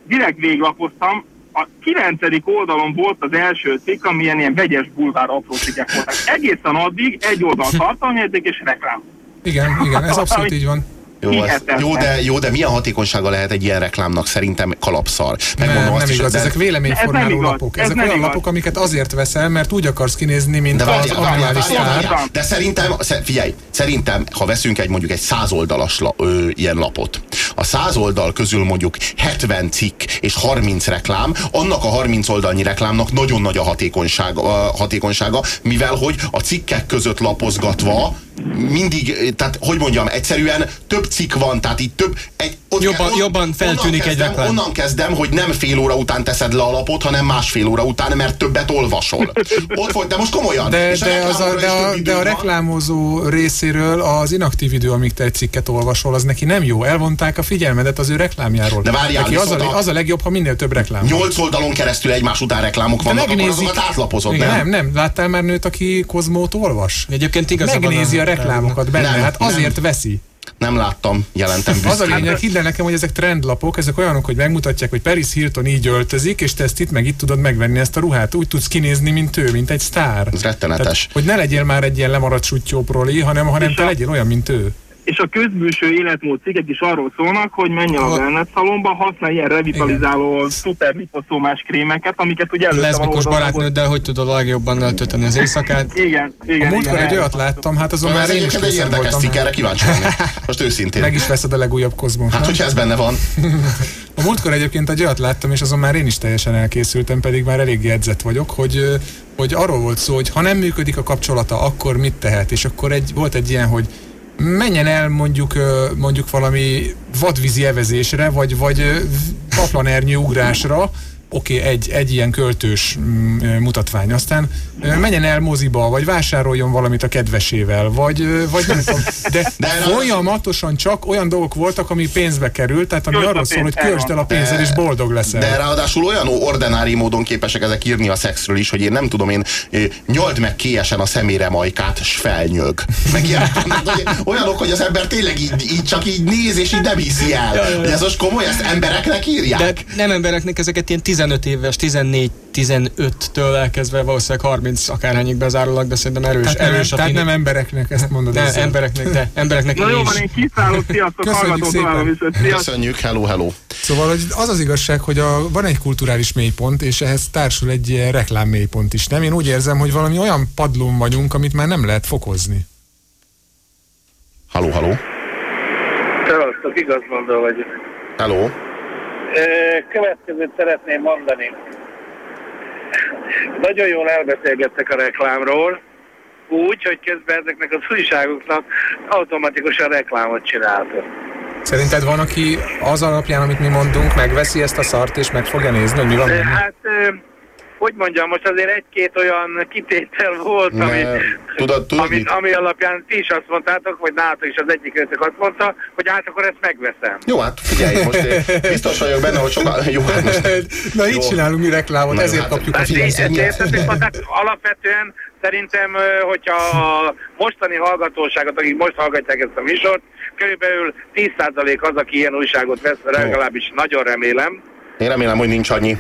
Direkt véglapoztam, a kilencedik oldalon volt az első cikk, amilyen ilyen vegyes bulvár apró cikkek voltak. Egészen addig egy oldal tartalmjegyzék és reklám. Igen, igen, ez abszolút így van. Jó, ez, jó, de, jó, de milyen hatékonysága lehet egy ilyen reklámnak? Szerintem kalapszar. Megmondom Nem, azt nem is, igaz, de- ezek Ez véleményformáló igaz, lapok. ez Ezek nem olyan igaz. lapok, amiket azért veszel, mert úgy akarsz kinézni, mint De az várjál, várjál, aktuális sztár. De szerintem, sze- figyelj, szerintem, ha veszünk egy mondjuk egy száz oldalas la, ö, ilyen lapot, a száz oldal közül mondjuk 70 cikk és 30 reklám, annak a 30 oldalnyi reklámnak nagyon nagy a hatékonysága, a hatékonysága mivel hogy a cikkek között lapozgatva mindig, tehát hogy mondjam, egyszerűen több cikk van, tehát itt több, egy, ott Jobban- jobban feltűnik onnan egy kezdem, reklám. Onnan kezdem, hogy nem fél óra után teszed le a lapot, hanem másfél óra után, mert többet olvasol. Ott volt, de most komolyan. De, És de, az a, de, a, de a reklámozó részéről az inaktív idő, amíg te egy cikket olvasol, az neki nem jó. Elvonták a figyelmedet az ő reklámjáról. De várjál, neki az a, a- az a legjobb, ha minél több reklám. Nyolc oldalon keresztül egymás után reklámok De vannak, akkor megnézik. azokat átlapozod, Igen, nem? nem, nem. Láttál már nőt, aki Kozmót olvas? Egyébként igaza van Megnézi a reklámokat benne, Nem, hát nem. azért veszi. Nem láttam, jelentem Az a büszkén. lényeg, hidd el nekem, hogy ezek trendlapok, ezek olyanok, hogy megmutatják, hogy Paris Hilton így öltözik, és te ezt itt meg itt tudod megvenni ezt a ruhát. Úgy tudsz kinézni, mint ő, mint egy sztár. Ez rettenetes. Tehát, hogy ne legyél már egy ilyen lemaradt sutyó proli, hanem, hanem te legyél olyan, mint ő. És a közbülső életmód cikkek is arról szólnak, hogy menj a A- wellness szalomba, használj ilyen revitalizáló, szuper liposzómás krémeket, amiket ugye előtte Leszbikus barátnőddel hogy tudod a legjobban eltölteni az éjszakát? Igen, A igen, múltkor igen. egy olyat láttam, hát azon már én is egy készen érdekes voltam. cikk, erre kíváncsi. Most őszintén. Meg is veszed a legújabb kozmót. Hát, hogyha ez benne van. A múltkor egyébként egy olyat láttam, és azon már én is teljesen elkészültem, pedig már eléggé edzett vagyok, hogy, hogy arról volt szó, hogy ha nem működik a kapcsolata, akkor mit tehet? És akkor egy, volt egy ilyen, hogy menjen el mondjuk, mondjuk valami vadvízi evezésre, vagy, vagy ö, paplanernyő ugrásra, oké, okay, egy, egy ilyen költős mm, mutatvány, aztán menjen el moziba, vagy vásároljon valamit a kedvesével, vagy, vagy nem tudom, de, De folyamatosan csak olyan dolgok voltak, ami pénzbe került, tehát ami arról szól, hogy költsd el a pénzed, De- és boldog leszel. De ráadásul olyan ordinári módon képesek ezek írni a szexről is, hogy én nem tudom, én ö, nyald meg kélyesen a szemére majkát, s felnyög. Meg hogy olyanok, hogy az ember tényleg így, így csak így néz, és így nem hiszi el. Ez most komoly, ezt embereknek írják? De nem embereknek ezeket ilyen 15 éves, 14-15-től elkezdve valószínűleg 30 akárhányig bezárólag, de szerintem erős, tehát, nem, erős a tehát nem embereknek ezt mondod. de ezzel. embereknek, de embereknek Na jó, van, én kiszállok, sziasztok, Köszönjük szépen. Köszönjük, hello, hello. Szóval hogy az az igazság, hogy a, van egy kulturális mélypont, és ehhez társul egy ilyen reklám mélypont is, nem? Én úgy érzem, hogy valami olyan padlón vagyunk, amit már nem lehet fokozni. Hello, hello. Szevasztok, igazmondó vagyok. Hello. Következőt szeretném mondani. Nagyon jól elbeszélgettek a reklámról, úgy, hogy közben ezeknek az újságoknak automatikusan reklámot csináltak. Szerinted van, aki az alapján, amit mi mondunk, megveszi ezt a szart, és meg fogja nézni, hogy mi van? Hát, hogy mondjam, most azért egy-két olyan kitétel volt, Ne, ami, tudod, tudod ami, ami alapján ti is azt mondtátok, vagy nálatok is az egyik őtök azt mondta, hogy hát akkor ezt megveszem. Jó, hát figyelj, most én biztos vagyok benne, hogy sokan... Jó, hát most... Na így Jó. csinálunk mi reklámot, Na ezért hát- kapjuk a Tehát én- figyelmet. tehát alapvetően szerintem, hogyha a mostani hallgatóságot, akik most hallgatják ezt a műsort, körülbelül 10% az, aki ilyen újságot vesz, legalábbis nagyon remélem. Én remélem, hogy nincs annyi.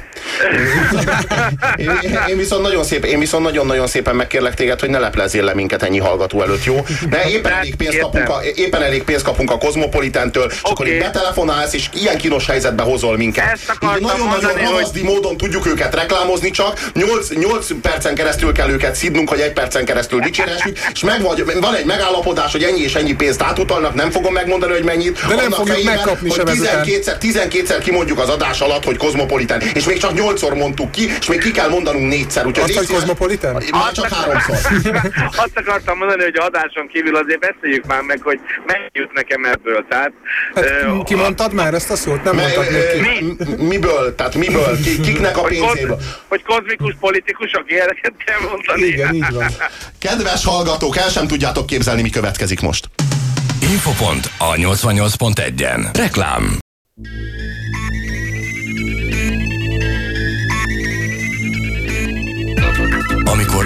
Én, én, viszont nagyon szép, én viszont nagyon-nagyon szépen megkérlek téged, hogy ne leplezzél le minket ennyi hallgató előtt, jó? De éppen elég pénzt kapunk a, éppen elég pénzt kapunk a Kozmopolitentől, és akkor Oké. így betelefonálsz, és ilyen kínos helyzetbe hozol minket. Nagyon-nagyon mondani, hogy- ravaszdi módon tudjuk őket reklámozni, csak 8, 8 percen keresztül kell őket szidnunk, hogy egy percen keresztül dicséressük, és meg vagy, van egy megállapodás, hogy ennyi és ennyi pénzt átutalnak, nem fogom megmondani, hogy mennyit. De nem fogjuk megkapni hogy sem ezután. 12 12-szer, 12-szer kimondjuk az adás alatt, hogy hogy kozmopolitán, és még csak nyolcszor mondtuk ki, és még ki kell mondanunk négyszer, úgyhogy Azt, hogy kozmopolitán? Már csak háromszor. Azt akartam mondani, hogy a adáson kívül azért beszéljük már meg, hogy mennyi jut nekem ebből. Tehát, Hát, ki mondtad már ezt a szót? Nem Me- mondtad még ki. ö, m- Miből? Tehát miből? Ki- Kiknek a hogy, pénzéből? koz, hogy kozmikus politikusok ilyeneket kell mondani. Igen, így van. Kedves hallgatók, el sem tudjátok képzelni, mi következik most. Infopont a 88.1-en. Reklám.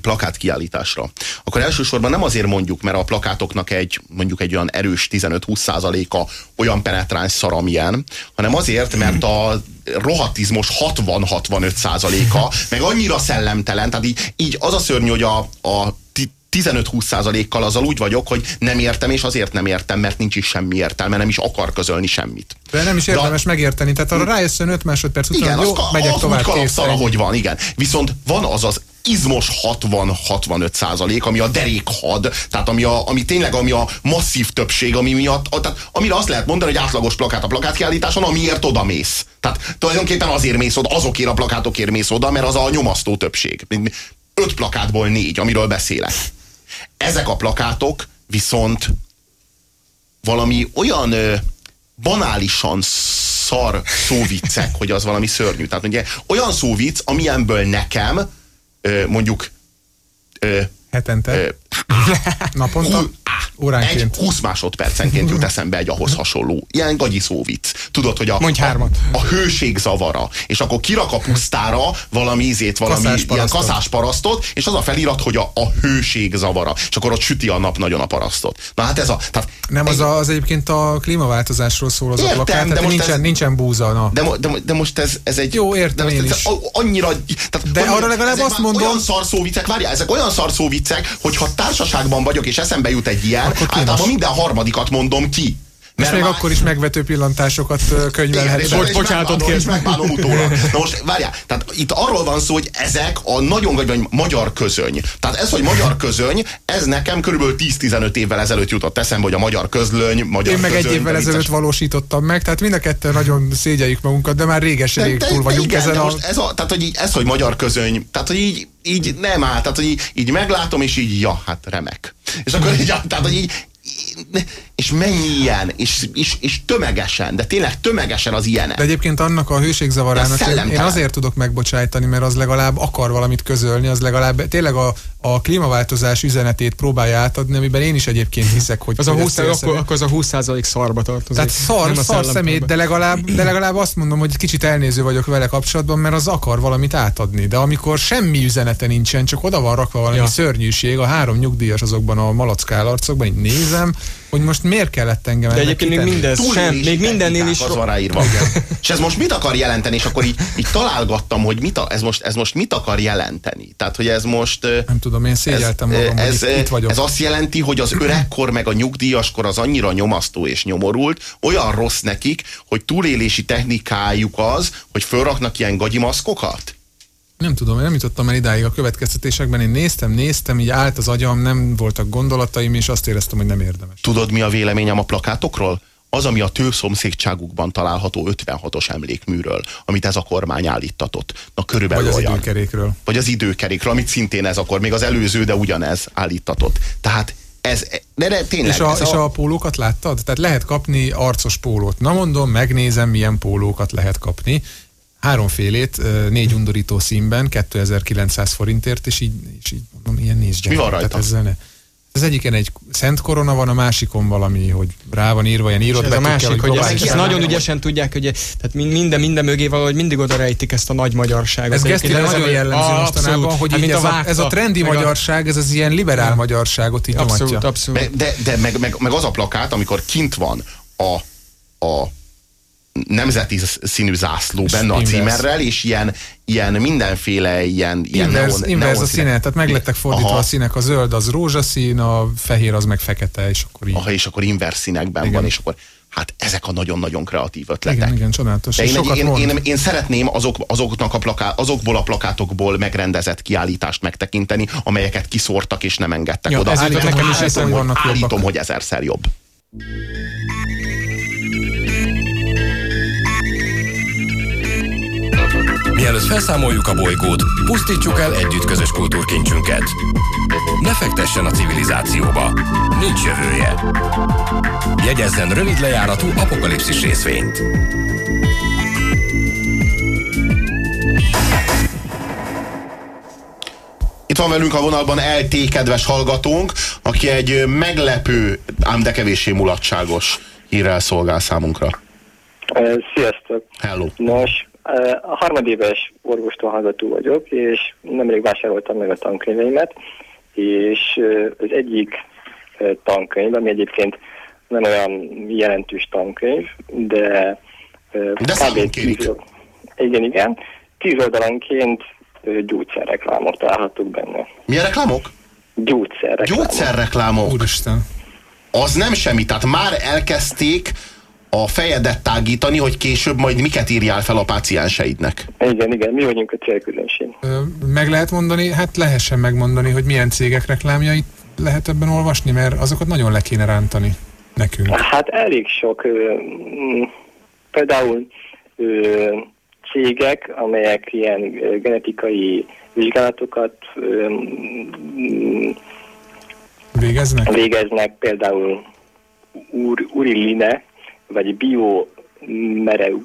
plakát kiállításra, akkor elsősorban nem azért mondjuk, mert a plakátoknak egy mondjuk egy olyan erős 15-20 százaléka olyan penetráns szar, amilyen, hanem azért, mert a rohatizmos 60-65 százaléka, meg annyira szellemtelen, tehát így, így az a szörnyű, hogy a, a ti- 15-20 százalékkal azzal úgy vagyok, hogy nem értem, és azért nem értem, mert nincs is semmi értelme, nem is akar közölni semmit. De nem is De- érdemes megérteni, tehát arra rájössz 5 másodperc után, igen, jó, az, megyek az tovább, ennyi. ahogy van, igen. Viszont van az az izmos 60-65 százalék, ami a derékhad, tehát ami, a, ami tényleg ami a masszív többség, ami miatt, a, tehát amire azt lehet mondani, hogy átlagos plakát a plakátkiállításon, amiért oda mész. Tehát tulajdonképpen azért mész oda, azokért a plakátokért mész oda, mert az a nyomasztó többség. Öt plakátból négy, amiről beszélek. Ezek a plakátok viszont valami olyan ö, banálisan szar szóviccek, hogy az valami szörnyű. Tehát ugye olyan szóvic, amilyenből nekem mondjuk Hetente, naponta, hú- egy óránként. 20 másodpercenként jut eszembe egy ahhoz hasonló. Ilyen gagyi szóvic. Tudod, hogy a, Mondj a, hármat. a hőség zavara, és akkor kirak a pusztára valami ízét, valami ilyen Kaszásparasztot. kaszásparasztot, és az a felirat, hogy a, a hőség zavara. És akkor ott süti a nap nagyon a parasztot. Na hát ez a... Tehát Nem, az, a, az egyébként a klímaváltozásról szól az Értem, a plakát, de most nincsen, ez- nincsen búza. Na. De, mo- de, de most ez, ez egy... Jó, értem de most én ez is. a- Annyira... Tehát, De arra legalább azt mondom- Olyan szarszóvicek, várjál, ezek olyan szarszóvicek, hogy ha társaságban vagyok és eszembe jut egy ilyen, általában minden harmadikat mondom ki. És még már- akkor is megvető pillantásokat és, Bocs- bocsánatot kérsz. megbánom utólag. Na most várjál, tehát itt arról van szó, hogy ezek a nagyon vagy vagy magyar közöny. Tehát ez, hogy magyar közöny, ez nekem körülbelül 10-15 évvel ezelőtt jutott eszembe, hogy a magyar közlöny, magyar Én meg egy közöny, évvel de vicces. ezelőtt valósítottam meg, tehát mind a ketten nagyon szégyeljük magunkat, de már réges rég túl vagyunk igen, ezen a... most ez, a, tehát, hogy így, ez, hogy magyar közöny, tehát, hogy így, így nem áll, tehát, hogy így, így meglátom, és így, ja, hát remek. És akkor így, tehát, hogy így, és mennyi ilyen, és, és, és tömegesen, de tényleg tömegesen az ilyenek. De egyébként annak a hőségzavarának én, én azért tudok megbocsájtani, mert az legalább akar valamit közölni, az legalább tényleg a, a klímaváltozás üzenetét próbálja átadni, amiben én is egyébként hiszek, hogy Az a hogy 20, ezt célszerű. akkor, akkor az a 20 százalék szarba tartozik. Tehát szar, szar szemét, de legalább, de legalább azt mondom, hogy kicsit elnéző vagyok vele kapcsolatban, mert az akar valamit átadni. De amikor semmi üzenete nincsen, csak oda van rakva valami Ja. ja. szörnyűség, a három nyugdíjas azokban a malackál arcokban, így nézem, hogy most miért kellett engem De ennek egyébként még kitenni? mindez sem, Túlélési még mindennél is... az van ráírva. És ez most mit akar jelenteni, és akkor így, így találgattam, hogy mit a, ez, most, ez most mit akar jelenteni. Tehát, hogy ez most... Nem tudom, én szégyeltem magam, ez, hogy itt, itt vagyok. ez azt jelenti, hogy az öregkor meg a nyugdíjaskor az annyira nyomasztó és nyomorult, olyan rossz nekik, hogy túlélési technikájuk az, hogy fölraknak ilyen gagyimaszkokat? Nem tudom, én nem jutottam el idáig a következtetésekben. Én néztem, néztem, így állt az agyam, nem voltak gondolataim, és azt éreztem, hogy nem érdemes. Tudod, mi a véleményem a plakátokról? Az, ami a tő szomszédságukban található 56-os emlékműről, amit ez a kormány állítatott. Na körülbelül Vagy az olyan. időkerékről. Vagy az időkerékről, amit szintén ez akkor, még az előző, de ugyanez állítatott. Tehát ez, de, de tényleg, És a, ez és a pólókat láttad? Tehát lehet kapni arcos pólót. Na mondom, megnézem, milyen pólókat lehet kapni. Háromfélét, négy undorító színben, 2900 forintért, és így, és így mondom, ilyen nézd Mi van gyerek, rajta? Tehát ezzel ne. Az egyiken egy szent korona van, a másikon valami, hogy rá van írva, ilyen írott ez a betűkkel, másik, hogy globális ezt, nagyon ügyesen tudják, hogy tehát min- minden, minden mögé valahogy mindig oda rejtik ezt a nagy magyarságot. Ez Gesztire nagyon jellemző mostanában, hogy Hát, így ez, a, ez a trendi a- magyarság, ez az ilyen liberál magyarságot így Abszolút, abszolút. De, de, de meg, meg, meg, az a plakát, amikor kint van a, a nemzeti színű zászló benne a inverse. címerrel, és ilyen, ilyen mindenféle ilyen, ilyen neon, neon a színe, tehát meg lettek fordítva Aha. a színek, a zöld az rózsaszín, a fehér az meg fekete, és akkor így. Aha, és akkor inverse színekben Igen. van, és akkor hát ezek a nagyon-nagyon kreatív ötletek. Igen, igen, csodálatos. De én, sokat én, én, én szeretném azok, azoknak a plaká, azokból a plakátokból megrendezett kiállítást megtekinteni, amelyeket kiszórtak és nem engedtek Ja, oda. ezért Állítom, nekem is állítom, jobbak. állítom, hogy ezerszer jobb. Mielőtt felszámoljuk a bolygót, pusztítsuk el együtt közös kultúrkincsünket. Ne fektessen a civilizációba. Nincs jövője. Jegyezzen rövid lejáratú apokalipszis részvényt. Itt van velünk a vonalban LT kedves hallgatónk, aki egy meglepő, ám de kevéssé mulatságos hírrel szolgál számunkra. Sziasztok! Hello. Nos, a harmadéves orvostól hallgató vagyok, és nemrég vásároltam meg a tankönyveimet, és az egyik tankönyv, ami egyébként nem olyan jelentős tankönyv, de, De kérik. tíz, igen, igen, tíz oldalanként gyógyszerreklámok találhatók benne. Milyen reklámok? Gyógyszerreklámok. Gyógyszerreklámok. Úristen. Az nem semmi, tehát már elkezdték a fejedet tágítani, hogy később majd miket írjál fel a pácienseidnek. Igen, igen, mi vagyunk a célközönség. Meg lehet mondani, hát lehessen megmondani, hogy milyen cégek reklámjait lehet ebben olvasni, mert azokat nagyon le kéne rántani nekünk. Hát elég sok. Ö, mm, például ö, cégek, amelyek ilyen genetikai vizsgálatokat ö, mm, Végeznek? végeznek, például Ur, Uriline, vagy Biomereux,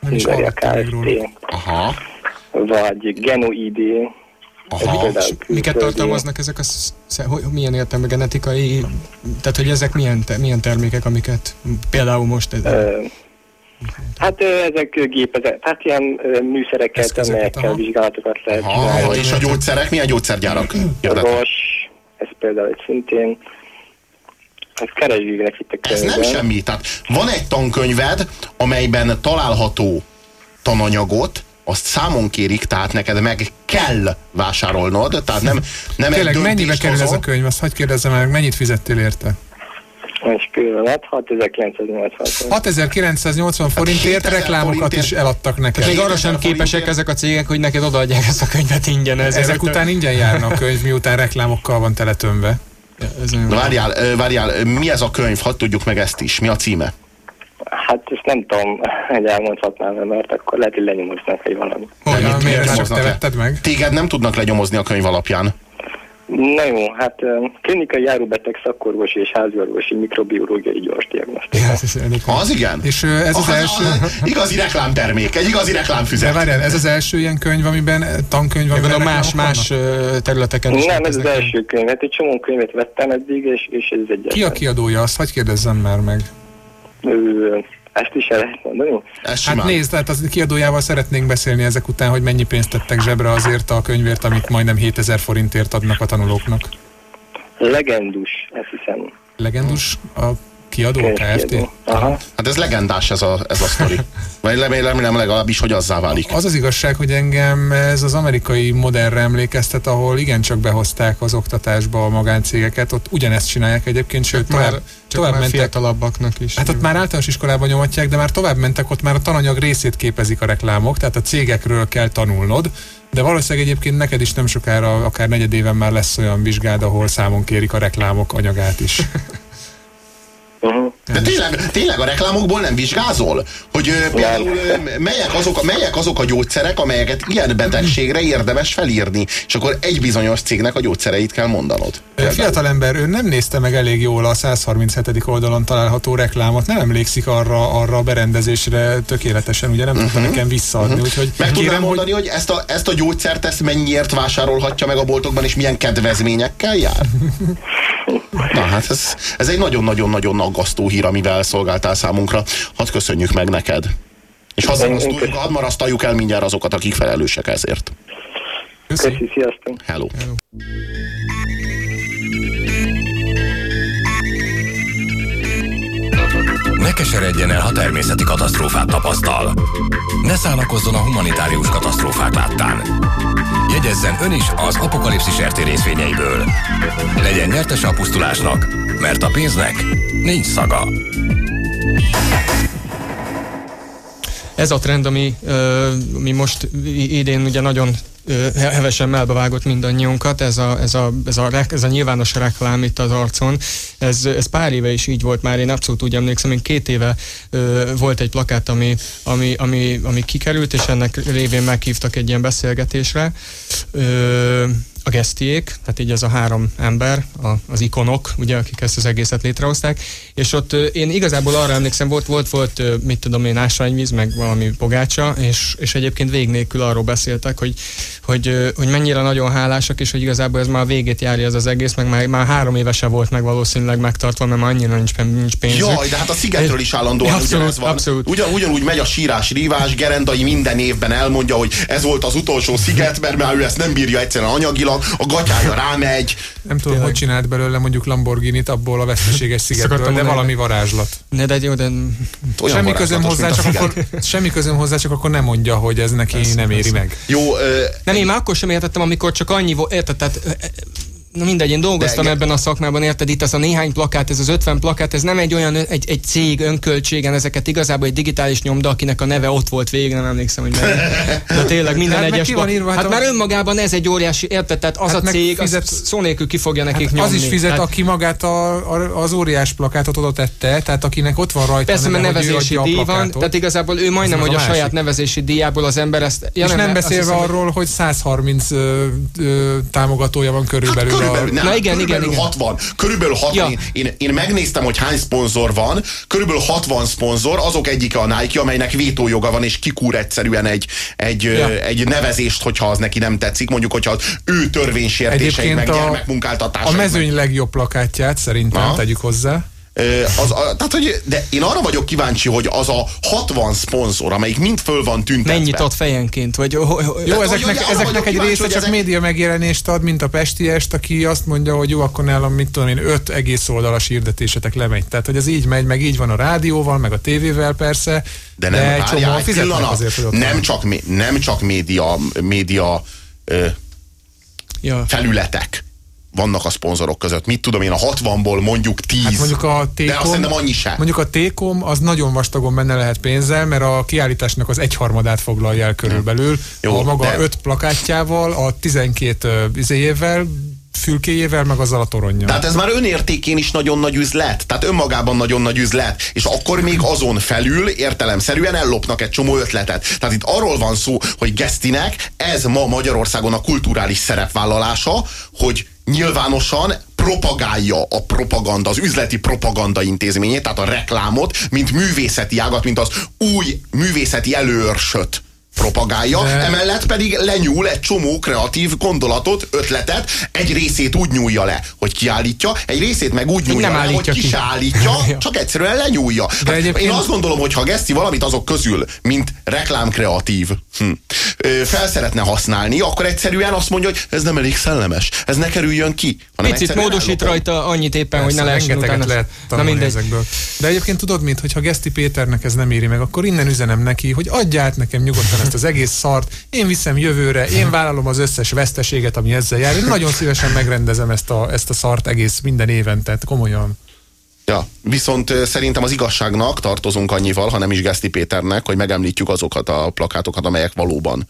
Nem is Hungaria Kft. Aha. vagy Genoid, ez például Miket tartalmaznak ezek a, hogy, milyen értelme genetikai, tehát hogy ezek milyen, te, milyen termékek, amiket például most ez, Ö, Hát ezek gépezet, hát ilyen műszereket, Eszközöket, amelyekkel aha. vizsgálatokat lehet Aha, csinálni. és a gyógyszerek, milyen gyógyszergyárak? Roche, ez például egy szintén, ezt itt a Ez nem semmi. Tehát van egy tankönyved, amelyben található tananyagot, azt számon kérik, tehát neked meg kell vásárolnod, tehát nem, nem Tényleg egy mennyibe kerül ez a könyv? Azt hagyd kérdezzem meg, mennyit fizettél érte? Egy pillanat, 6980 forint. 6980 forintért 7000 reklámokat forintért. is eladtak neked. még arra sem képesek ezek a cégek, hogy neked odaadják ezt a könyvet ingyen. Ezek után ingyen járna a könyv, miután reklámokkal van teletömve. Ez olyan- Na, Várjál, várjál, mi ez a könyv? Hadd tudjuk meg ezt is. Mi a címe? Hát ezt nem tudom, hogy elmondhatnám, mert akkor lehet, hogy lenyomoznak, hogy valami. Mit- miért nyomoznak te vetted meg? Téged nem tudnak lenyomozni a könyv alapján. Na jó, hát klinikai járóbeteg szakorvosi és háziorvosi mikrobiológiai gyors diagnosztika. Ez- ez elég- Az igen? És ez az Az- első... az- Igazi reklámtermék, egy igazi De reklámfüzet. várjál, ez az első ilyen könyv, amiben tankönyv, Én amiben gondolom más, más területeken is. Nem, ez az első könyv. Hát egy csomó könyvet vettem eddig, és, és ez egyetlen. Ki a kiadója, azt hagyj kérdezzem már meg. Ö, ezt is el lehet mondani? Ez Hát nézd, tehát az kiadójával szeretnénk beszélni ezek után, hogy mennyi pénzt tettek zsebre azért a könyvért, amit majdnem 7000 forintért adnak a tanulóknak. Legendus, ezt hiszem. Legendus a kiadó, Kft. könyvkiadó. Aha. Hát ez legendás ez a, ez a sztori. Vagy remélem, legalábbis, hogy azzá válik. Az az igazság, hogy engem ez az amerikai modernre emlékeztet, ahol igencsak behozták az oktatásba a magáncégeket, ott ugyanezt csinálják egyébként, sőt, Már, tovább, csak tovább már mentek. fiatalabbaknak is. Hát ott már általános iskolában nyomatják, de már tovább mentek, ott már a tananyag részét képezik a reklámok, tehát a cégekről kell tanulnod, de valószínűleg egyébként neked is nem sokára, akár negyed éven már lesz olyan vizsgád, ahol számon kérik a reklámok anyagát is. Uh-huh. De tényleg, tényleg a reklámokból nem vizsgázol? Hogy például melyek azok, melyek azok a gyógyszerek, amelyeket ilyen betegségre érdemes felírni, és akkor egy bizonyos cégnek a gyógyszereit kell mondanod. Például. Fiatalember, ő nem nézte meg elég jól a 137. oldalon található reklámot, nem emlékszik arra, arra a berendezésre tökéletesen, ugye nem tudta nekem visszaadni, úgyhogy Meg tudnám kérem, hogy mondani, hogy ezt a, ezt a gyógyszert ezt mennyiért vásárolhatja meg a boltokban, és milyen kedvezményekkel jár? Na hát ez, ez egy nagyon-nagyon-nagyon aggasztó hír, amivel szolgáltál számunkra. Hadd köszönjük meg neked. És hadd marasztaljuk, el mindjárt azokat, akik felelősek ezért. Köszi. Köszi, sziasztok! Hello. Ne keserj keseredjen el, ha természeti katasztrófát tapasztal. Ne szánakozzon a humanitárius katasztrófák láttán. Jegyezzen ön is az apokalipszis RT részvényeiből. Legyen nyertes a pusztulásnak, mert a pénznek nincs szaga. Ez a trend, ami, ami most idén ugye nagyon hevesen melbevágott mindannyiunkat, ez a, ez, a, ez, a, ez a nyilvános reklám itt az arcon, ez, ez pár éve is így volt már, én abszolút úgy emlékszem, én két éve ö, volt egy plakát, ami, ami, ami, ami kikerült, és ennek révén meghívtak egy ilyen beszélgetésre. Ö, a gesztiék, tehát így ez a három ember, a, az ikonok, ugye, akik ezt az egészet létrehozták, és ott én igazából arra emlékszem, volt, volt, volt, mit tudom én, ásványvíz, meg valami pogácsa, és, és egyébként vég nélkül arról beszéltek, hogy, hogy, hogy mennyire nagyon hálásak, és hogy igazából ez már a végét járja ez az egész, meg már, már három évese volt meg valószínűleg megtartva, mert már annyira nincs, nincs pénzük. Jaj, de hát a szigetről is állandóan abszolút, ugyanez van. Abszolút. Ugyan, ugyanúgy megy a sírás rívás, Gerendai minden évben elmondja, hogy ez volt az utolsó sziget, mert már ő ezt nem bírja egyszerűen anyagilag, a gatyája rámegy. Nem tudom, Tényleg. hogy csinált belőle mondjuk Lamborghini-t abból a veszteséges szigetből, de valami varázslat. Ne, de jó, de... semmi közöm hozzá, csak akkor, semmi közöm hozzá, csak akkor nem mondja, hogy ez neki persze, nem éri persze. meg. Jó, ö... Nem, én már akkor sem értettem, amikor csak annyi volt, érted, tehát na mindegy, én dolgoztam De, ebben a szakmában, érted, itt az a néhány plakát, ez az 50 plakát, ez nem egy olyan, egy, egy cég önköltségen, ezeket igazából egy digitális nyomda, akinek a neve ott volt végig, nem emlékszem, hogy melyik. De tényleg minden hát egyes van írva, hát, hát már önmagában ez egy óriási, érted, tehát az hát a cég, fizet, az szó nélkül ki fogja nekik hát nyomni. Az is fizet, hát, aki magát a, a, az óriás plakátot oda tette, tehát akinek ott van rajta Persze, mert nevezési díj van, tehát igazából ő majdnem, hogy a, a saját nevezési díjából az ember ezt... Ja, és nem, nem beszélve arról, hogy 130 támogatója van körülbelül. Hát Na igen, körülbelül igen, 60. Körülbelül 60. Ja. Én, én megnéztem, hogy hány szponzor van. Körülbelül 60 szponzor, azok egyike a Nike, amelynek vétójoga van, és kikúr egyszerűen egy, egy, ja. egy nevezést, hogyha az neki nem tetszik. Mondjuk, hogyha az ő törvénysértéseik, meg gyermekmunkáltatása. A mezőny legjobb plakátját szerintem Na. tegyük hozzá. Az, a, tehát, hogy, de én arra vagyok kíváncsi, hogy az a 60 szponzor, amelyik mind föl van tüntetve. Mennyit ad fejenként? Vagy, ho, ho, jó, ezeknek, hogy, ezeknek egy része csak ezek... média megjelenést ad, mint a Pestiest, aki azt mondja, hogy jó, akkor nálam, mit tudom én, öt egész oldalas hirdetésetek lemegy. Tehát, hogy ez így megy, meg így van a rádióval, meg a tévével persze. De nem, de várjál, pillanat, azért, hogy nem, csak, nem csak média, média ö, ja. felületek vannak a szponzorok között. Mit tudom én, a 60-ból mondjuk 10. Hát mondjuk a T-com, de azt szerintem annyi sem. Mondjuk a T-com az nagyon vastagon benne lehet pénzzel, mert a kiállításnak az egyharmadát foglalja el körülbelül. Jó, a maga de... 5 plakátjával, a 12 izéjével, fülkéjével, meg azzal a toronnyal. Tehát ez már önértékén is nagyon nagy üzlet. Tehát önmagában nagyon nagy üzlet. És akkor még azon felül értelemszerűen ellopnak egy csomó ötletet. Tehát itt arról van szó, hogy Gesztinek ez ma Magyarországon a kulturális szerepvállalása, hogy nyilvánosan propagálja a propaganda, az üzleti propaganda intézményét, tehát a reklámot, mint művészeti ágat, mint az új művészeti előörsöt propagálja, De... emellett pedig lenyúl egy csomó kreatív gondolatot, ötletet, egy részét úgy nyúlja le, hogy kiállítja, egy részét meg úgy nyúlja le, hogy ki, ki se állítja, csak egyszerűen lenyúlja. De hát egyébként... Én azt gondolom, hogy ha Geszti valamit azok közül, mint reklámkreatív, hm, fel szeretne használni, akkor egyszerűen azt mondja, hogy ez nem elég szellemes, ez ne kerüljön ki. Picit módosít rajta annyit éppen, Persze, hogy ne lehessen utána. lehet Na Ezekből. De egyébként tudod mit, hogyha Geszti Péternek ez nem éri meg, akkor innen üzenem neki, hogy adja át nekem nyugodtan ezt az egész szart, én viszem jövőre, én vállalom az összes veszteséget, ami ezzel jár. Én nagyon szívesen megrendezem ezt a, ezt a szart egész minden évente, komolyan. Ja, viszont szerintem az igazságnak tartozunk annyival, ha nem is Geszti Péternek, hogy megemlítjük azokat a plakátokat, amelyek valóban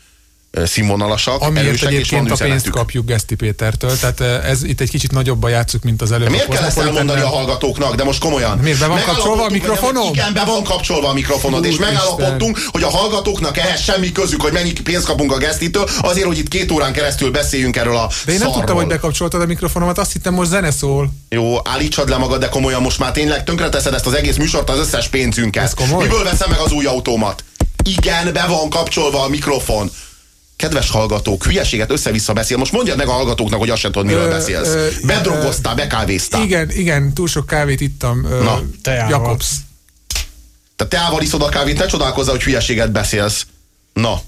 színvonalasak, Amiért erősek, egyébként a pénzt kapjuk Geszti Pétertől, tehát ez itt egy kicsit nagyobban játszuk, mint az előbb. De miért kell ezt elmondani a hallgatóknak, de most komolyan? Miért be van kapcsolva a mikrofonom? Igen, be van kapcsolva a mikrofonod, és megállapodtunk, hogy a hallgatóknak ehhez semmi közük, hogy mennyi pénzt kapunk a Gesztitől, azért, hogy itt két órán keresztül beszéljünk erről a De én nem szarról. tudtam, hogy bekapcsoltad a mikrofonomat, azt hittem most zene szól. Jó, állítsad le magad, de komolyan most már tényleg tönkreteszed ezt az egész műsort, az összes pénzünket. Miből veszem meg az új autómat? Igen, be van kapcsolva a mikrofon kedves hallgatók, hülyeséget össze-vissza beszél. Most mondjad meg a hallgatóknak, hogy azt sem tudod, miről ö, beszélsz. Ö, Bedrogoztál, bekávéztál. Igen, igen, túl sok kávét ittam. Ö, Na, teával. Jakobs. Te teával iszod a kávét, ne csodálkozz, hogy hülyeséget beszélsz. Na,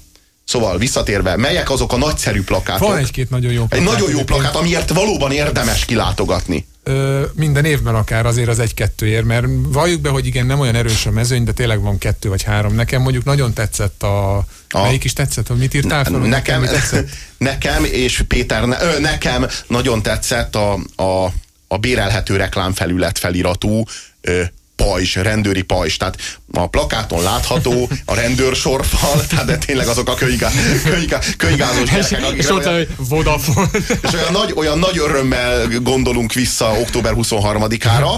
Szóval visszatérve, melyek azok a nagyszerű plakátok? Van egy-két nagyon jó plakát. Egy nagyon jó plakát, amiért valóban érdemes kilátogatni. Ö, minden évben akár azért az egy-kettőért, mert valljuk be, hogy igen, nem olyan erős a mezőny, de tényleg van kettő vagy három. Nekem mondjuk nagyon tetszett a... a melyik is tetszett, hogy mit írtál fel? Nekem, nekem, nekem és Péter, ne, ö, nekem nagyon tetszett a, a, a bérelhető reklámfelület feliratú ö, pajzs, rendőri pajzs. Tehát a plakáton látható a rendőrsorfal, tehát de tényleg azok a könygá, könygá, könygázós gyerekek. És ott olyan, Vodafone. És olyan nagy, olyan nagy örömmel gondolunk vissza október 23-ára,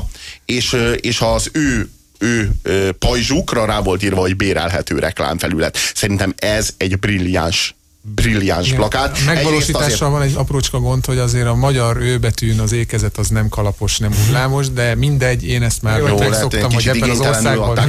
és, és az ő ő pajzsukra rá volt írva, hogy bérelhető reklámfelület. Szerintem ez egy brilliáns brilliáns Igen. plakát. A megvalósítással azért... van egy aprócska gond, hogy azért a magyar őbetűn az ékezet az nem kalapos, nem hullámos, de mindegy, én ezt már Jó, megszoktam, hogy ebben az országban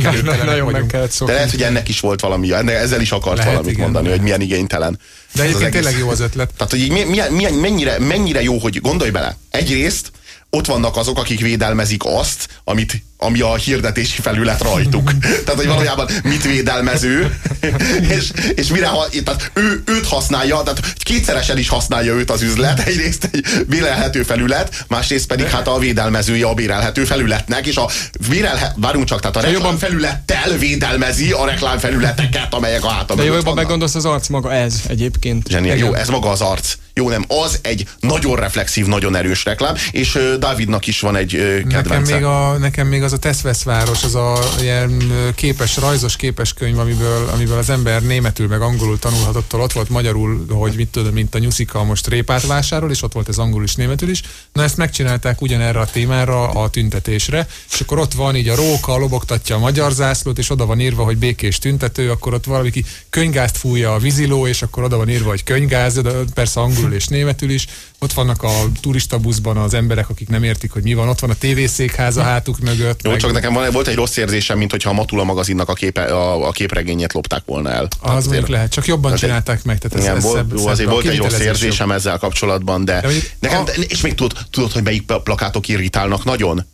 nagyon meg kellett szokni. De lehet, hogy ennek is volt valami, ezzel is akart lehet, valamit igen, mondani, hogy milyen igénytelen. De egyébként tényleg jó az ötlet. Tehát, hogy így milyen, milyen, mennyire, mennyire jó, hogy gondolj bele, egyrészt ott vannak azok, akik védelmezik azt, amit, ami a hirdetési felület rajtuk. tehát, hogy valójában mit védelmező, és, és mire, tehát ő, őt használja, tehát kétszeresen is használja őt az üzlet, egyrészt egy bérelhető felület, másrészt pedig hát a védelmezője a bérelhető felületnek, és a vérelhe, várjunk csak, tehát a reklám felülettel védelmezi a reklám felületeket, amelyek a hátam De jobban meggondolsz az arc maga ez egyébként. Zseniál, jó, ez maga az arc. Jó, nem, az egy nagyon reflexív, nagyon erős reklám, és Davidnak is van egy kedvence. Nekem még, a, nekem még az a Teszveszváros, az a ilyen képes, rajzos képes könyv, amiből, amiből az ember németül meg angolul tanulhatott, ott volt magyarul, hogy mit tudom, mint a nyuszika most répát vásárol, és ott volt ez angolul is, németül is. Na ezt megcsinálták ugyanerre a témára, a tüntetésre, és akkor ott van így a róka, lobogtatja a magyar zászlót, és oda van írva, hogy békés tüntető, akkor ott valaki könygázt fújja a víziló, és akkor oda van írva, hogy könygáz, de persze angol angolul és németül is. Ott vannak a turista buszban az emberek, akik nem értik, hogy mi van. Ott van a tévészékháza hátuk mögött. Jó, meg... csak nekem van, volt egy rossz érzésem, mint hogyha a Matula magazinnak a, képe, a, a képregényét lopták volna el. Az azért... mondjuk lehet, csak jobban azért, csinálták meg. Tehát igen, ez, volt, szebb, azért szebb, volt egy rossz érzésem jobb. ezzel kapcsolatban, de, de nekem, a... és még tudod, tudod, hogy melyik plakátok irritálnak nagyon?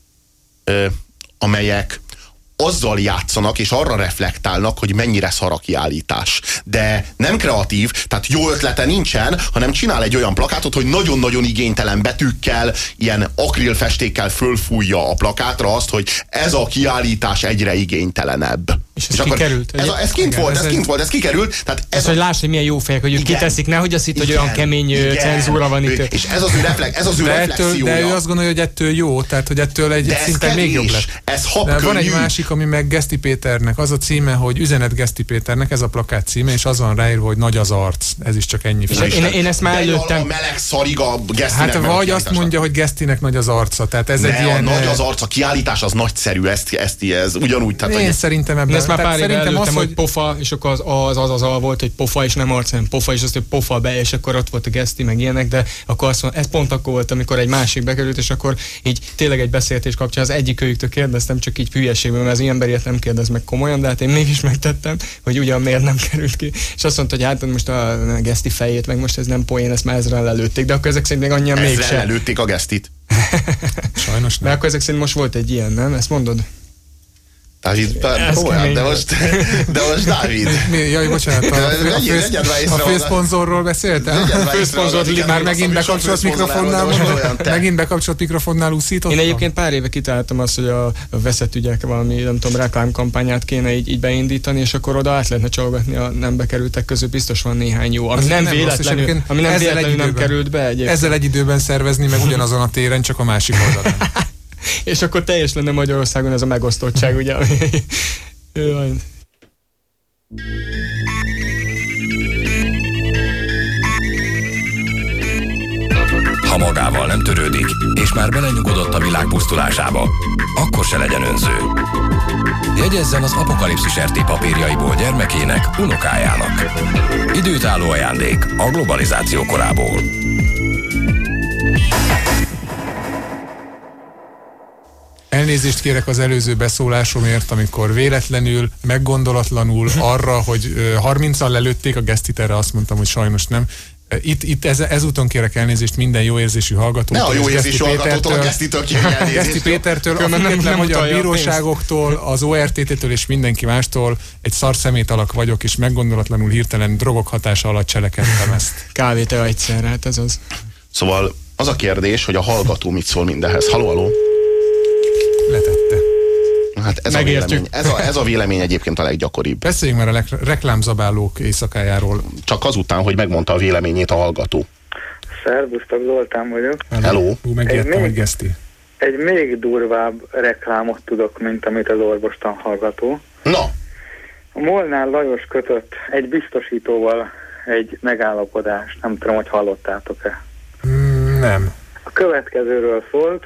Ö, amelyek azzal játszanak, és arra reflektálnak, hogy mennyire szar a kiállítás. De nem kreatív, tehát jó ötlete nincsen, hanem csinál egy olyan plakátot, hogy nagyon-nagyon igénytelen betűkkel, ilyen akrilfestékkel fölfújja a plakátra azt, hogy ez a kiállítás egyre igénytelenebb. És ez és kikerült. Ez, ez kint volt, ez, ez kint volt, ez kikerült. Tehát ez, ez a, hogy láss, hogy milyen jó fejek, hogy ők kiteszik, nehogy azt itt, hogy olyan kemény igen, cenzúra van itt. És ez az ő, reflex, ez az ő de ettől, de ő azt gondolja, hogy ettől jó, tehát hogy ettől egy szinte még jobb lett. Ez de van egy másik, ami meg Geszti Péternek, az a címe, hogy Üzenet Geszti Péternek, ez a plakát címe, és az van ráírva, hogy nagy az arc. Ez is csak ennyi. És én, én, ezt már előttem. A meleg szarig a Gesztinek. Hát vagy azt mondja, hogy Gesztinek nagy az arca. Tehát ez de egy ilyen... nagy az arca, kiállítás az nagyszerű, ezt, ezt, ez ugyanúgy. Tehát, én szerintem ebben. Már pár éve az, hogy pofa, és akkor az az, az, az, az volt, hogy pofa, és nem arc, hanem pofa, és azt, hogy pofa be, és akkor ott volt a geszti, meg ilyenek, de akkor azt mondom, ez pont akkor volt, amikor egy másik bekerült, és akkor így tényleg egy beszélgetés kapcsán az egyik őjüktől kérdeztem, csak így hülyeségből, mert az ilyen emberiet nem kérdez meg komolyan, de hát én mégis megtettem, hogy ugyan miért nem került ki. És azt mondta, hogy hát most a geszti fejét, meg most ez nem poén, ezt már ezre lelőtték, de akkor ezek szerint még annyian mégsem. lelőtték a gesztit. Sajnos nem. De akkor ezek szerint most volt egy ilyen, nem? Ezt mondod? Dávid, komolyan, de most, de most Dávid. Mi, jaj, bocsánat, a, a, a főszponzorról beszéltem? A főszponzor már megint bekapcsolt mikrofonnál, megint bekapcsolt mikrofonnál úszítottam? Én egyébként pár éve kitaláltam azt, hogy a, veszett ügyek valami, nem tudom, reklámkampányát kéne így, így beindítani, és akkor oda át lehetne csalogatni a nem bekerültek közül, biztos van néhány jó, ami nem, nem véletlenül, ami nem véletlenül nem került be egyébként. Ezzel egy időben szervezni, meg ugyanazon a téren, csak a másik oldalon. és akkor teljes lenne Magyarországon ez a megosztottság, ugye? Ha magával nem törődik, és már belenyugodott a világ pusztulásába, akkor se legyen önző. Jegyezzen az apokalipszis RT papírjaiból gyermekének, unokájának. Időtálló ajándék a globalizáció korából. Elnézést kérek az előző beszólásomért, amikor véletlenül, meggondolatlanul arra, hogy 30-al lelőtték a gesztit, erre azt mondtam, hogy sajnos nem. Itt, itt ez, ezúton kérek elnézést minden jó érzésű hallgatótól. Ne a jó érzésű hallgatótól, a Gesztitől. Geszti Pétertől, a nem, nem, hogy a bíróságoktól, az ORTT-től és mindenki mástól egy szar szemét alak vagyok, és meggondolatlanul hirtelen drogok hatása alatt cselekedtem ezt. Kávé te egyszer, hát ez az. Szóval Az a kérdés, hogy a hallgató mit szól mindenhez. Haló, haló? Hát ez a, vélemény, ez, a, ez a vélemény egyébként a leggyakoribb. Beszéljünk már a reklámzabálók éjszakájáról. Csak azután, hogy megmondta a véleményét a hallgató. Szervusztok, Zoltán vagyok. Hello. Ú, megijedtem, még- hogy Geszti. Egy még durvább reklámot tudok, mint amit az orvostan hallgató. Na, A Molnár Lajos kötött egy biztosítóval egy megállapodást, nem tudom, hogy hallottátok-e. Mm, nem. A következőről szólt,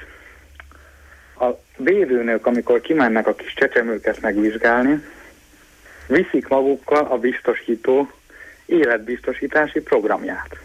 védőnők, amikor kimennek a kis csecsemőket megvizsgálni, viszik magukkal a biztosító életbiztosítási programját.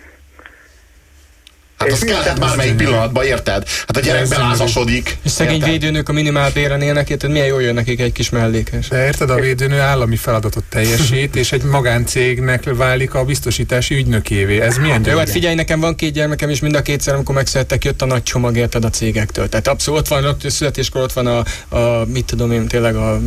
Hát az kellhet bármelyik pillanatban, érted? Hát a gyerek belázasodik. És szegény érted? védőnők a minimál béren élnek, érted, milyen jól jön nekik egy kis mellékes. De érted, a védőnő állami feladatot teljesít, és egy magáncégnek válik a biztosítási ügynökévé. Ez milyen Jó, hát figyelj, nekem van két gyermekem, és mind a kétszer, amikor megszülettek, jött a nagy csomag, érted a cégektől. Tehát abszolút ott van, rögtön születéskor ott van a, a, mit tudom én, tényleg a,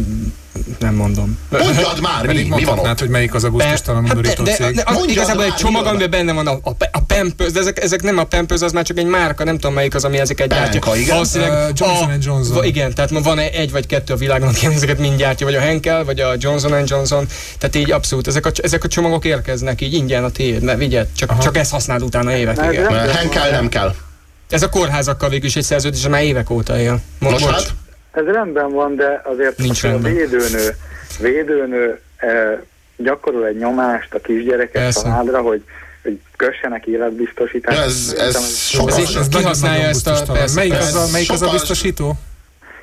nem mondom. Mondjad már, mi, Pedig mi van ott? hogy melyik az a gusztustalan Hát de, undorító de, cég. de az Mondjad igazából már, egy csomag, amiben benne van a, a, a Pampers, de ezek, ezek nem a Pampers, az már csak egy márka, nem tudom melyik az, ami ezeket gyártja. Penka, igen. Valószínűleg Uh, Johnson a- Johnson. va- Igen, tehát van egy vagy kettő a világon, aki ezeket mind gyártja, vagy a Henkel, vagy a Johnson Johnson. Tehát így abszolút, ezek a, ezek a csomagok érkeznek így ingyen a tiéd, ne vigyed, csak, csak ezt használd utána évekig. Henkel nem kell. Ez a kórházakkal végül is egy szerződés, amely évek óta él. Mo- Most bocs. hát? Ez rendben van, de azért Nincs a védőnő, védőnő eh, gyakorol egy nyomást a kisgyerekek Persze. családra, hogy, hogy kössenek életbiztosítást. Ez- ez Ez Ez- is Ez kihasználja nagyon-nagyon ezt a... persze, Melyik az a, melyik az a biztosító?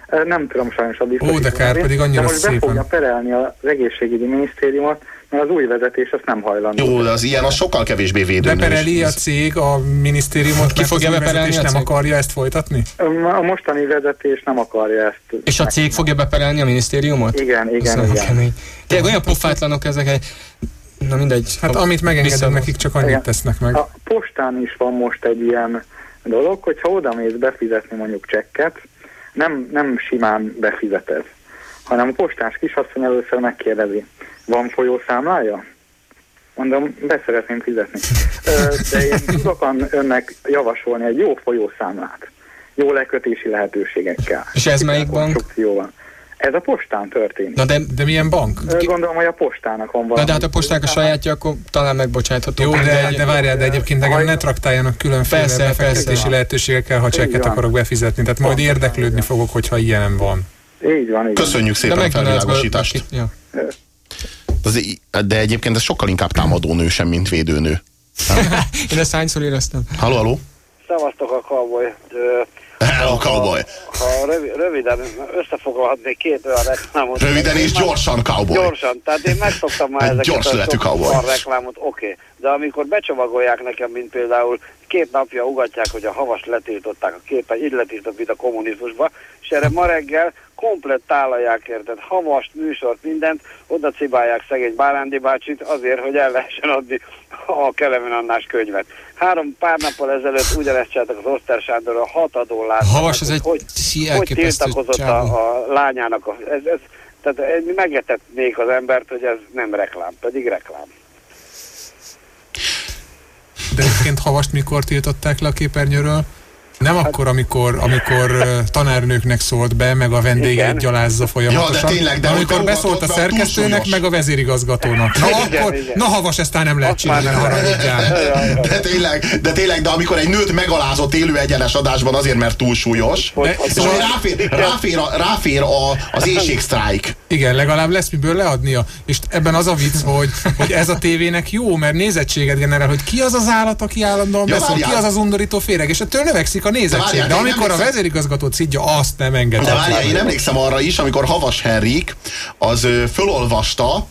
Eh, Nem tudom sajnos a biztosító. Ó, de kár, pedig annyira de most be szép fogja perelni az egészségügyi minisztériumot, mert az új vezetés azt nem hajlandó. Jó, de az ilyen, az sokkal kevésbé védőnős. Bepereli a cég a minisztériumot, mert fogja beperelni a nem akarja ezt folytatni? A mostani vezetés nem akarja ezt. És a cég fogja beperelni a minisztériumot? Igen, igen, Köszönöm, igen. kemény. Tényleg olyan pofátlanok ezek egy... Na mindegy. Hát amit megengedünk nekik, csak annyit Igen. tesznek meg. A postán is van most egy ilyen dolog, hogyha oda mész befizetni mondjuk csekket, nem, nem simán befizeted, hanem a postás kisasszony először megkérdezi, van folyószámlája? Mondom, be szeretném fizetni. De én tudok önnek javasolni egy jó folyószámlát, jó lekötési lehetőségekkel. És ez melyik bank? Ez a postán történik. Na de, De milyen bank? Gondolom, hogy a postának van na valami. de hát a posták a sajátja, akkor talán megbocsátható. Jó, de, egy- de várjál, de egyébként engem ne traktáljanak különféle Persze, befektetési persze. lehetőségekkel, ha csekket akarok befizetni. Tehát majd érdeklődni fogok, hogyha ilyen van. Így van, így van. Köszönjük de szépen a felvilágosítást. Ja. Az, de egyébként ez sokkal inkább támadónő sem, mint védőnő. Én ezt hányszor éreztem? Halló, halló? Szevasztok a cowboy. Hello, cowboy. Ha rövi, röviden összefoglalhatnék két olyan reklámot. Röviden és gyorsan, cowboy. Gyorsan, tehát én megszoktam már ezeket gyors a cowboy. szar reklámot, oké. De amikor becsomagolják nekem, mint például két napja ugatják, hogy a havas letiltották a képen, így letiltott, mint a kommunizmusba, és erre ma reggel komplet tálalják érted, havast, műsort, mindent, oda cibálják szegény Bárándi bácsit azért, hogy el lehessen adni a Kelemen Annás könyvet. Három pár nappal ezelőtt ugyanezt csináltak az Oszter Sándorral, hat adó A havas az egy hogy, hogy tiltakozott a, a lányának. A, ez, ez, tehát ez megetetnék az embert, hogy ez nem reklám, pedig reklám. De egyébként havast mikor tiltották le a képernyőről? Nem Hát- akkor, amikor, amikor tanárnőknek szólt be, meg a vendégeit Igen. gyalázza folyamatosan. Ja, de tényleg, de amikor beszólt a szerkesztőnek, meg a vezérigazgatónak. Na Igen, akkor, igen. na havas, ezt nem lehet csinálni, ne haragudjál. De tényleg, de tényleg, de amikor egy nőt megalázott élő egyenes adásban azért, mert túlsúlyos, De- és szóval- ráfér, ráfér, a, ráfér a, az éjségsztrájk. Igen, legalább lesz miből leadnia. És ebben az a vicc, hogy, hogy ez a tévének jó, mert nézettséget generál, hogy ki az az állat, aki állandóan Ja, beszél, ki az az undorító féreg, és ettől növekszik a nézettség. várjál, De én amikor a emlékszem- vezérigazgató szidja, azt nem engedhet. De várjál, én emlékszem arra is, amikor Havas Henrik az fölolvasta,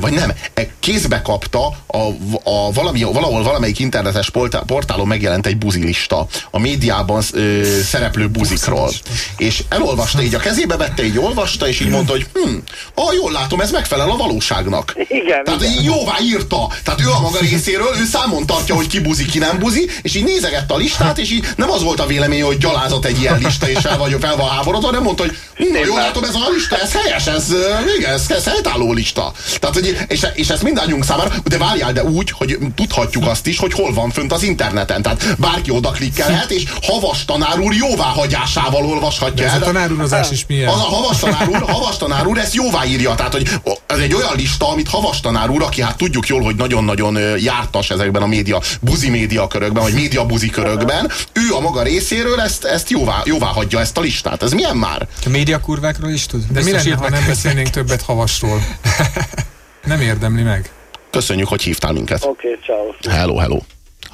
vagy nem, e, kézbe kapta a, a valami, valahol valamelyik internetes portá- portálon megjelent egy buzilista a médiában ö, szereplő buzikról. És elolvasta így a kezébe, vette, így olvasta, és így mondta, hogy hm, ah, jól látom, ez megfelel a valóságnak. Igen, Tehát igen. így jóvá írta. Tehát ő a maga részéről, ő számon tartja, hogy ki buzi, ki nem buzi, és így nézegette a listát, és így nem az volt a véleménye, hogy gyalázott egy ilyen lista, és fel, vagy, fel van háborodva, hanem mondta, hogy hm, jól látom, ez a lista, ez helyes, ez, igen, ez, ez helytálló lista. Tehát, hogy, és, és ezt mindannyiunk számára, de várjál, de úgy, hogy tudhatjuk azt is, hogy hol van fönt az interneten. Tehát bárki oda klikkelhet, és havas tanár úr jóváhagyásával olvashatja De ez el. a tanárúrozás is milyen? Az a havas tanár úr, havas tanár úr ezt jóvá írja. Tehát, hogy ez egy olyan lista, amit havas tanár úr, aki hát tudjuk jól, hogy nagyon-nagyon jártas ezekben a média, buzi média körökben, vagy média buzi körökben, ő a maga részéről ezt, ezt jóvá, jóvá hagyja ezt a listát. Ez milyen már? A médiakurvákról is tud? De mi lenne, ha nem beszélnénk többet havasról? Nem érdemli meg. Köszönjük, hogy hívtál minket. Oké, okay, ciao. Hello, hello.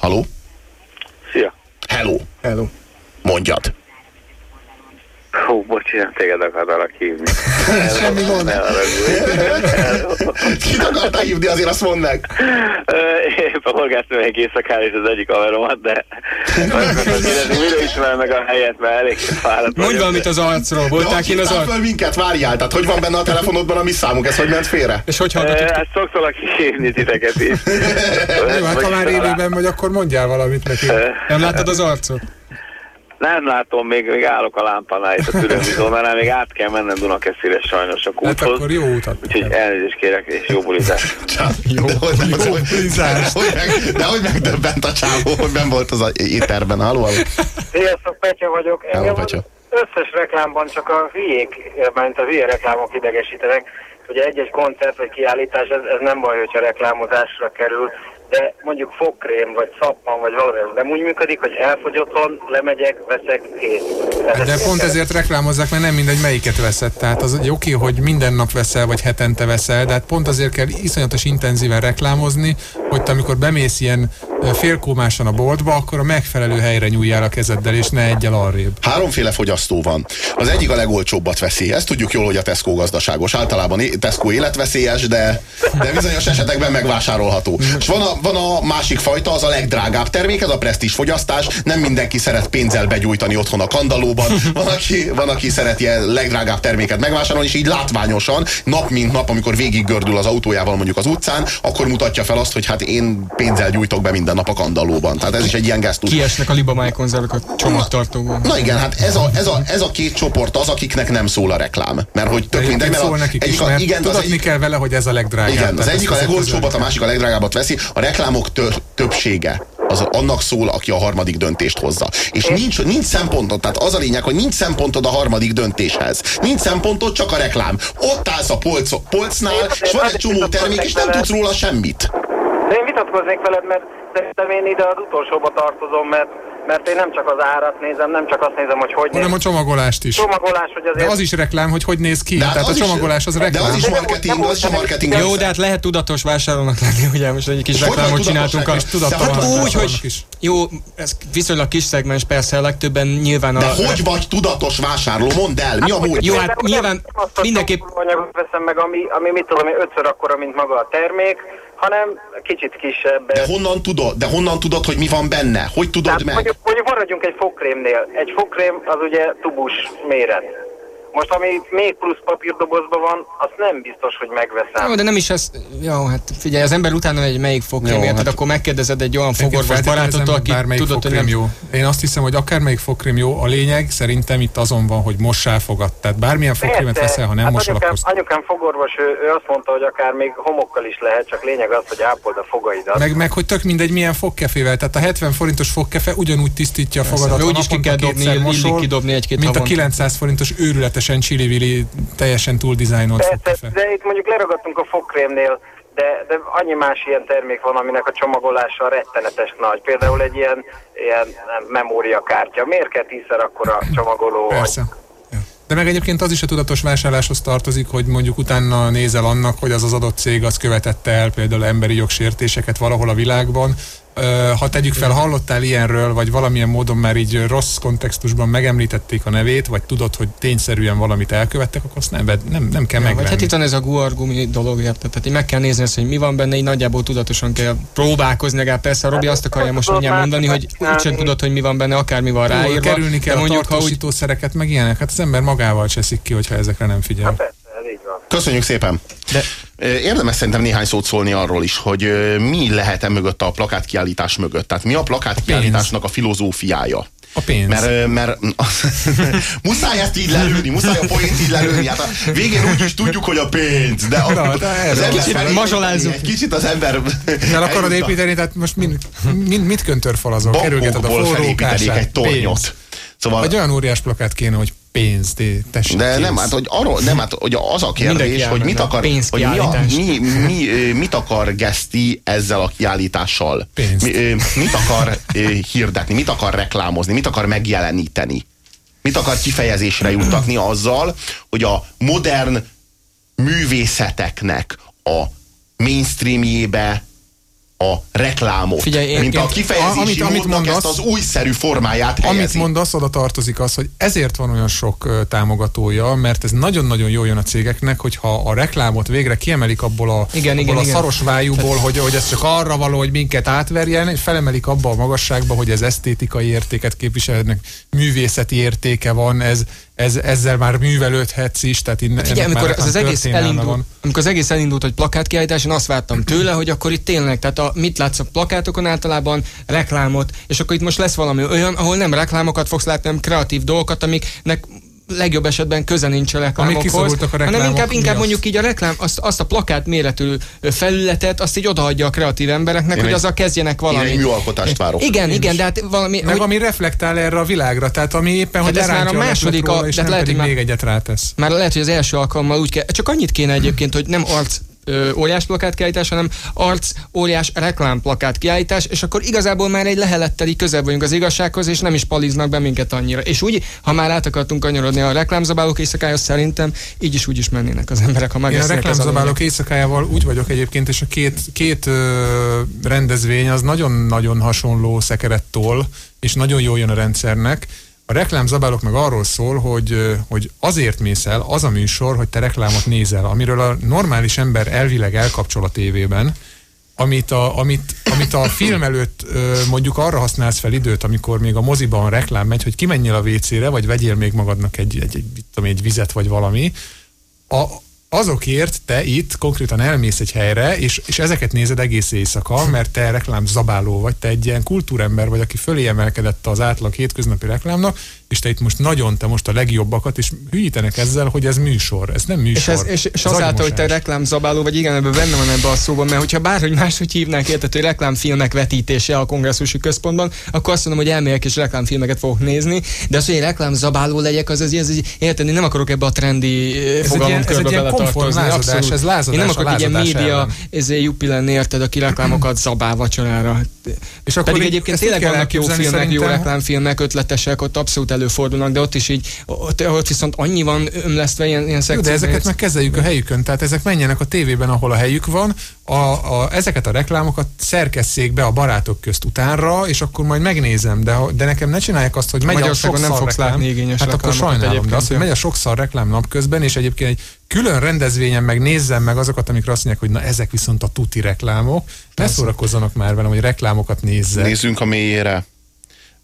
Hello? Szia. Hello. Hello. Mondjad. Hú, bocsi, nem téged akartalak hívni. Semmi gond. Kit akartál hívni, azért azt mondd meg. Ö, Éppen horgáztam egy éjszakán is az egyik haveromat, de mire ismerem meg a helyet, mert elég fáradt Mondj valamit az arcról, De voltál kint az hívtál arc... föl minket, várjál, tehát hogy van benne a telefonodban a mi számunk, ez hogy ment félre? És hogy Ö, hallgatod? Hát szoktalak hívni titeket is. Jó, hát ha már élőben vagy, akkor mondjál valamit neki. Nem láttad az arcot? Nem látom, még, még állok a lámpánál itt a különbizónál, még át kell mennem Dunakeszire sajnos a Hát kúthoz. akkor jó utat. Úgyhogy elnézést kérek, és jó bulizást. Jó, de hogy, de, hogy, de, hogy de hogy megdöbbent a csávó, hogy ben volt az a éterben. Halló, halló. Sziasztok, Petya vagyok. Hello, Engem Petya. az összes reklámban csak a hülyék, mert a hülye reklámok idegesítenek. Ugye egy-egy koncert vagy kiállítás, ez, ez nem baj, hogyha reklámozásra kerül, de mondjuk fogkrém, vagy szappan, vagy valami, ez nem úgy működik, hogy elfogy otthon, lemegyek, veszek, kész. Ez- De pont ezért reklámozzák, mert nem mindegy melyiket veszed. Tehát az egy oké, hogy minden nap veszel, vagy hetente veszel, de hát pont azért kell iszonyatos intenzíven reklámozni, hogy te amikor bemész ilyen félkómásan a boltba, akkor a megfelelő helyre nyúljál a kezeddel, és ne egyel arrébb. Háromféle fogyasztó van. Az egyik a legolcsóbbat veszi. Ezt tudjuk jól, hogy a Tesco gazdaságos. Általában Tesco életveszélyes, de, de bizonyos esetekben megvásárolható. És van a, van a másik fajta, az a legdrágább termék, ez a presztízs fogyasztás. Nem mindenki szeret pénzzel begyújtani otthon a kandallóban. Van aki, van, aki szereti a legdrágább terméket megvásárolni, és így látványosan, nap mint nap, amikor végig gördül az autójával mondjuk az utcán, akkor mutatja fel azt, hogy hát én pénzzel gyújtok be minden nap a kandallóban. Tehát ez is egy ilyen gesztus. Kiesnek a libamáj konzervek a csomagtartóból. Na igen, hát ez a, ez, a, ez a két csoport az, akiknek nem szól a reklám. Mert hogy tök mindegy, mert szól nekik is, egyik a, mert igen, az tudatni egyik, kell vele, hogy ez a legdrágább. igen, az egyik a legolcsóbbat, a másik a legdrágábbat veszi. A reklámok tö, többsége az annak szól, aki a harmadik döntést hozza. És nincs, nincs szempontod, tehát az a lényeg, hogy nincs szempontod a harmadik döntéshez. Nincs szempontod, csak a reklám. Ott állsz a polc, polcnál, és van egy csomó termék, és nem tudsz róla semmit. De én vitatkoznék veled, mert szerintem én ide az utolsóba tartozom, mert, mert én nem csak az árat nézem, nem csak azt nézem, hogy hogy Hanem a csomagolást is. Csomagolás, hogy azért... De az is reklám, hogy hogy néz ki. De hát Tehát a az is- csomagolás az de reklám. az is marketing, az is a marketing. Jó, de hát lehet tudatos vásárolnak lenni, ugye most egy kis Hogy reklámot csináltunk. A, is? tudattalan hát úgy, hogy is. jó, ez viszonylag kis szegmens, persze a legtöbben nyilván a... De hogy vagy tudatos vásárló? Mondd el, mi a módja? Jó, hát nyilván azt a mindenképp anyagot veszem meg, ami, ami mit tudom én, ötször akkora, mint maga a termék, hanem kicsit kisebb. De honnan tudod? De honnan tudod, hogy mi van benne? Hogy tudod Tehát meg? mondjuk, mondjuk maradjunk egy fogkrémnél. Egy fogkrém az ugye tubus méret. Most ami még plusz papírdobozban van, azt nem biztos, hogy megveszem. Jó, de nem is ez... Jó, hát figyelj, az ember utána megy, melyik fogkrém, Jó, érted, hát- akkor megkérdezed egy olyan fogorvos barátottól, aki tudod, hogy nem... jó. Én azt hiszem, hogy akármelyik fogkrém jó, a lényeg szerintem itt azon van, hogy mossál fogad. Tehát bármilyen fogkrémet veszel, ha nem hát mosol, anyukám, akkor anyukám fogorvos, ő, ő azt mondta, hogy akár még homokkal is lehet, csak lényeg az, hogy ápold a fogaidat. meg, meg, hogy tök mindegy milyen fogkefével. Tehát a 70 forintos fogkefe ugyanúgy tisztítja a fogadat. de ha úgyis ki kell dobni, mosol, kidobni egy-két Mint a havonta. 900 forintos őrületesen csili teljesen túl dizájnolt Persze, de itt mondjuk leragadtunk a fogkrémnél, de, de annyi más ilyen termék van, aminek a csomagolása rettenetes nagy. Például egy ilyen, ilyen memóriakártya. Miért kell tízszer akkora csomagoló? Persze. De meg egyébként az is a tudatos vásárláshoz tartozik, hogy mondjuk utána nézel annak, hogy az az adott cég az követette el például emberi jogsértéseket valahol a világban. Ha tegyük fel, hallottál ilyenről, vagy valamilyen módon már így rossz kontextusban megemlítették a nevét, vagy tudod, hogy tényszerűen valamit elkövettek, akkor azt nem, nem, nem kell Ja, vagy megvenni. hát itt van ez a guargumi dolog, érted? Tehát így meg kell nézni azt, hogy mi van benne, így nagyjából tudatosan kell próbálkozni, legalább persze a Robi azt akarja most mindjárt mondani, hogy úgysem tudod, hogy mi van benne, akármi van ráírva. kerülni kell de a mondjuk, ha úgy tartósítószereket, meg ilyenek. Hát az ember magával cseszik ki, hogyha ezekre nem figyel. Van. Köszönjük szépen. De Érdemes szerintem néhány szót szólni arról is, hogy mi lehet e mögött a plakátkiállítás mögött. Tehát mi a plakátkiállításnak a filozófiája. A pénz. Mert, mert muszáj ezt így lelőni, muszáj a poént így lelőni. Hát a végén úgy is tudjuk, hogy a pénz, de a, Na, az de ez ember kicsit mazsolázzuk. Egy kicsit az ember... El akarod építeni, tehát most mind, mind, mit köntörfalazol? Kerülgeted a forró egy tornyot. pénz. Szóval, Egy olyan óriás plakát kéne, hogy pénz, de tessék. de nem, hát, hogy arról, nem, hát, hogy az a kérdés, hogy mit akar, hogy mi, a, mi, mi, ö, mit akar Geszti ezzel a kiállítással? Pénzt. Mi, ö, mit akar hirdetni, mit akar reklámozni, mit akar megjeleníteni? Mit akar kifejezésre juttatni azzal, hogy a modern művészeteknek a mainstreamjébe a reklámot, Figyelj, én- mint a kifejezési amit- amit mondasz- ezt az újszerű formáját Amit helyezi. mondasz, oda tartozik az, hogy ezért van olyan sok támogatója, mert ez nagyon-nagyon jó jön a cégeknek, hogyha a reklámot végre kiemelik abból a, Igen, abból igen, a igen. szaros vájúból, hogy, hogy ez csak arra való, hogy minket átverjen, és felemelik abba a magasságba, hogy ez esztétikai értéket képviselnek, művészeti értéke van, ez, ez, ezzel már művelődhetsz is, tehát innen, Figyelj, ennek amikor az, az egész elindult, van. amikor az egész elindult, hogy plakátkiállítás, én azt vártam tőle, hogy akkor itt tényleg, tehát a, mit látsz a plakátokon általában, reklámot, és akkor itt most lesz valami olyan, ahol nem reklámokat fogsz látni, hanem kreatív dolgokat, amiknek legjobb esetben köze nincs a reklámokhoz, a hanem reklámok inkább, inkább miatt. mondjuk így a reklám, azt, azt a plakát méretű felületet, azt így odaadja a kreatív embereknek, Én hogy egy- azzal kezdjenek Én valami. egy műalkotást várok. Igen, igen, de hát valami... Meg hogy- ami reflektál erre a világra, tehát ami éppen, hogy Hát ez már a második, róla, a- és de nem lehet, pedig hogy már- még egyet rátesz. Már lehet, hogy az első alkalommal úgy kell, csak annyit kéne egyébként, hogy nem arc ö, óriás plakát kiállítás, hanem arc óriás reklámplakát kiállítás, és akkor igazából már egy leheletteli közel vagyunk az igazsághoz, és nem is paliznak be minket annyira. És úgy, ha már át akartunk kanyarodni a reklámzabálók éjszakája, szerintem így is úgy is mennének az emberek, ha Én a reklámzabálók éjszakájával úgy vagyok egyébként, és a két, két ö, rendezvény az nagyon-nagyon hasonló szekerettól, és nagyon jól jön a rendszernek. A reklámzabálók meg arról szól, hogy, hogy azért mész el az a műsor, hogy te reklámot nézel, amiről a normális ember elvileg elkapcsol a tévében, amit a, amit, amit a film előtt mondjuk arra használsz fel időt, amikor még a moziban reklám megy, hogy kimenjél a WC-re, vagy vegyél még magadnak egy, egy, egy, tudom, egy vizet, vagy valami, a, azokért te itt konkrétan elmész egy helyre, és, és ezeket nézed egész éjszaka, mert te reklám zabáló vagy, te egy ilyen kultúrember vagy, aki fölé emelkedett az átlag hétköznapi reklámnak, és te itt most nagyon, te most a legjobbakat, és hülyítenek ezzel, hogy ez műsor, ez nem műsor. És, ez, és, és ez azáltal, hogy te reklámzabáló vagy, igen, ebben benne van ebbe a szóban, mert hogyha bárhogy máshogy hívnák, érted, hogy reklámfilmek vetítése a kongresszusi központban, akkor azt mondom, hogy elmegyek és reklámfilmeket fogok nézni, de az, hogy én reklámzabáló legyek, az, az, az, az érted, én nem akarok ebbe a trendi fogalomkörbe ez egy ilyen beletartozni. lázadás, ez lázadás Én nem akarok egy ilyen média ezért juppi lenni, érted, aki reklámokat zabál vacsorára. És akkor Pedig egyébként tényleg vannak jó filmek, jó reklámfilmek, ötletesek, ott abszolút előfordulnak, de ott is így, ott, ott viszont annyi van ömlesztve ilyen, ilyen Jó, szekciók. de ezeket meg kezeljük a helyükön, tehát ezek menjenek a tévében, ahol a helyük van, a, a, ezeket a reklámokat szerkesszék be a barátok közt utánra, és akkor majd megnézem, de, de nekem ne csinálják azt, hogy megy a Magyarországon sok nem fogsz reklám, látni igényes hát akkor sajnálom, de az, hogy megy a sok szar reklám napközben, és egyébként egy külön rendezvényen meg nézzem meg azokat, amikre azt mondják, hogy na ezek viszont a tuti reklámok, ne szórakozzanak már velem, hogy reklámokat nézzek. Nézzünk a mélyére.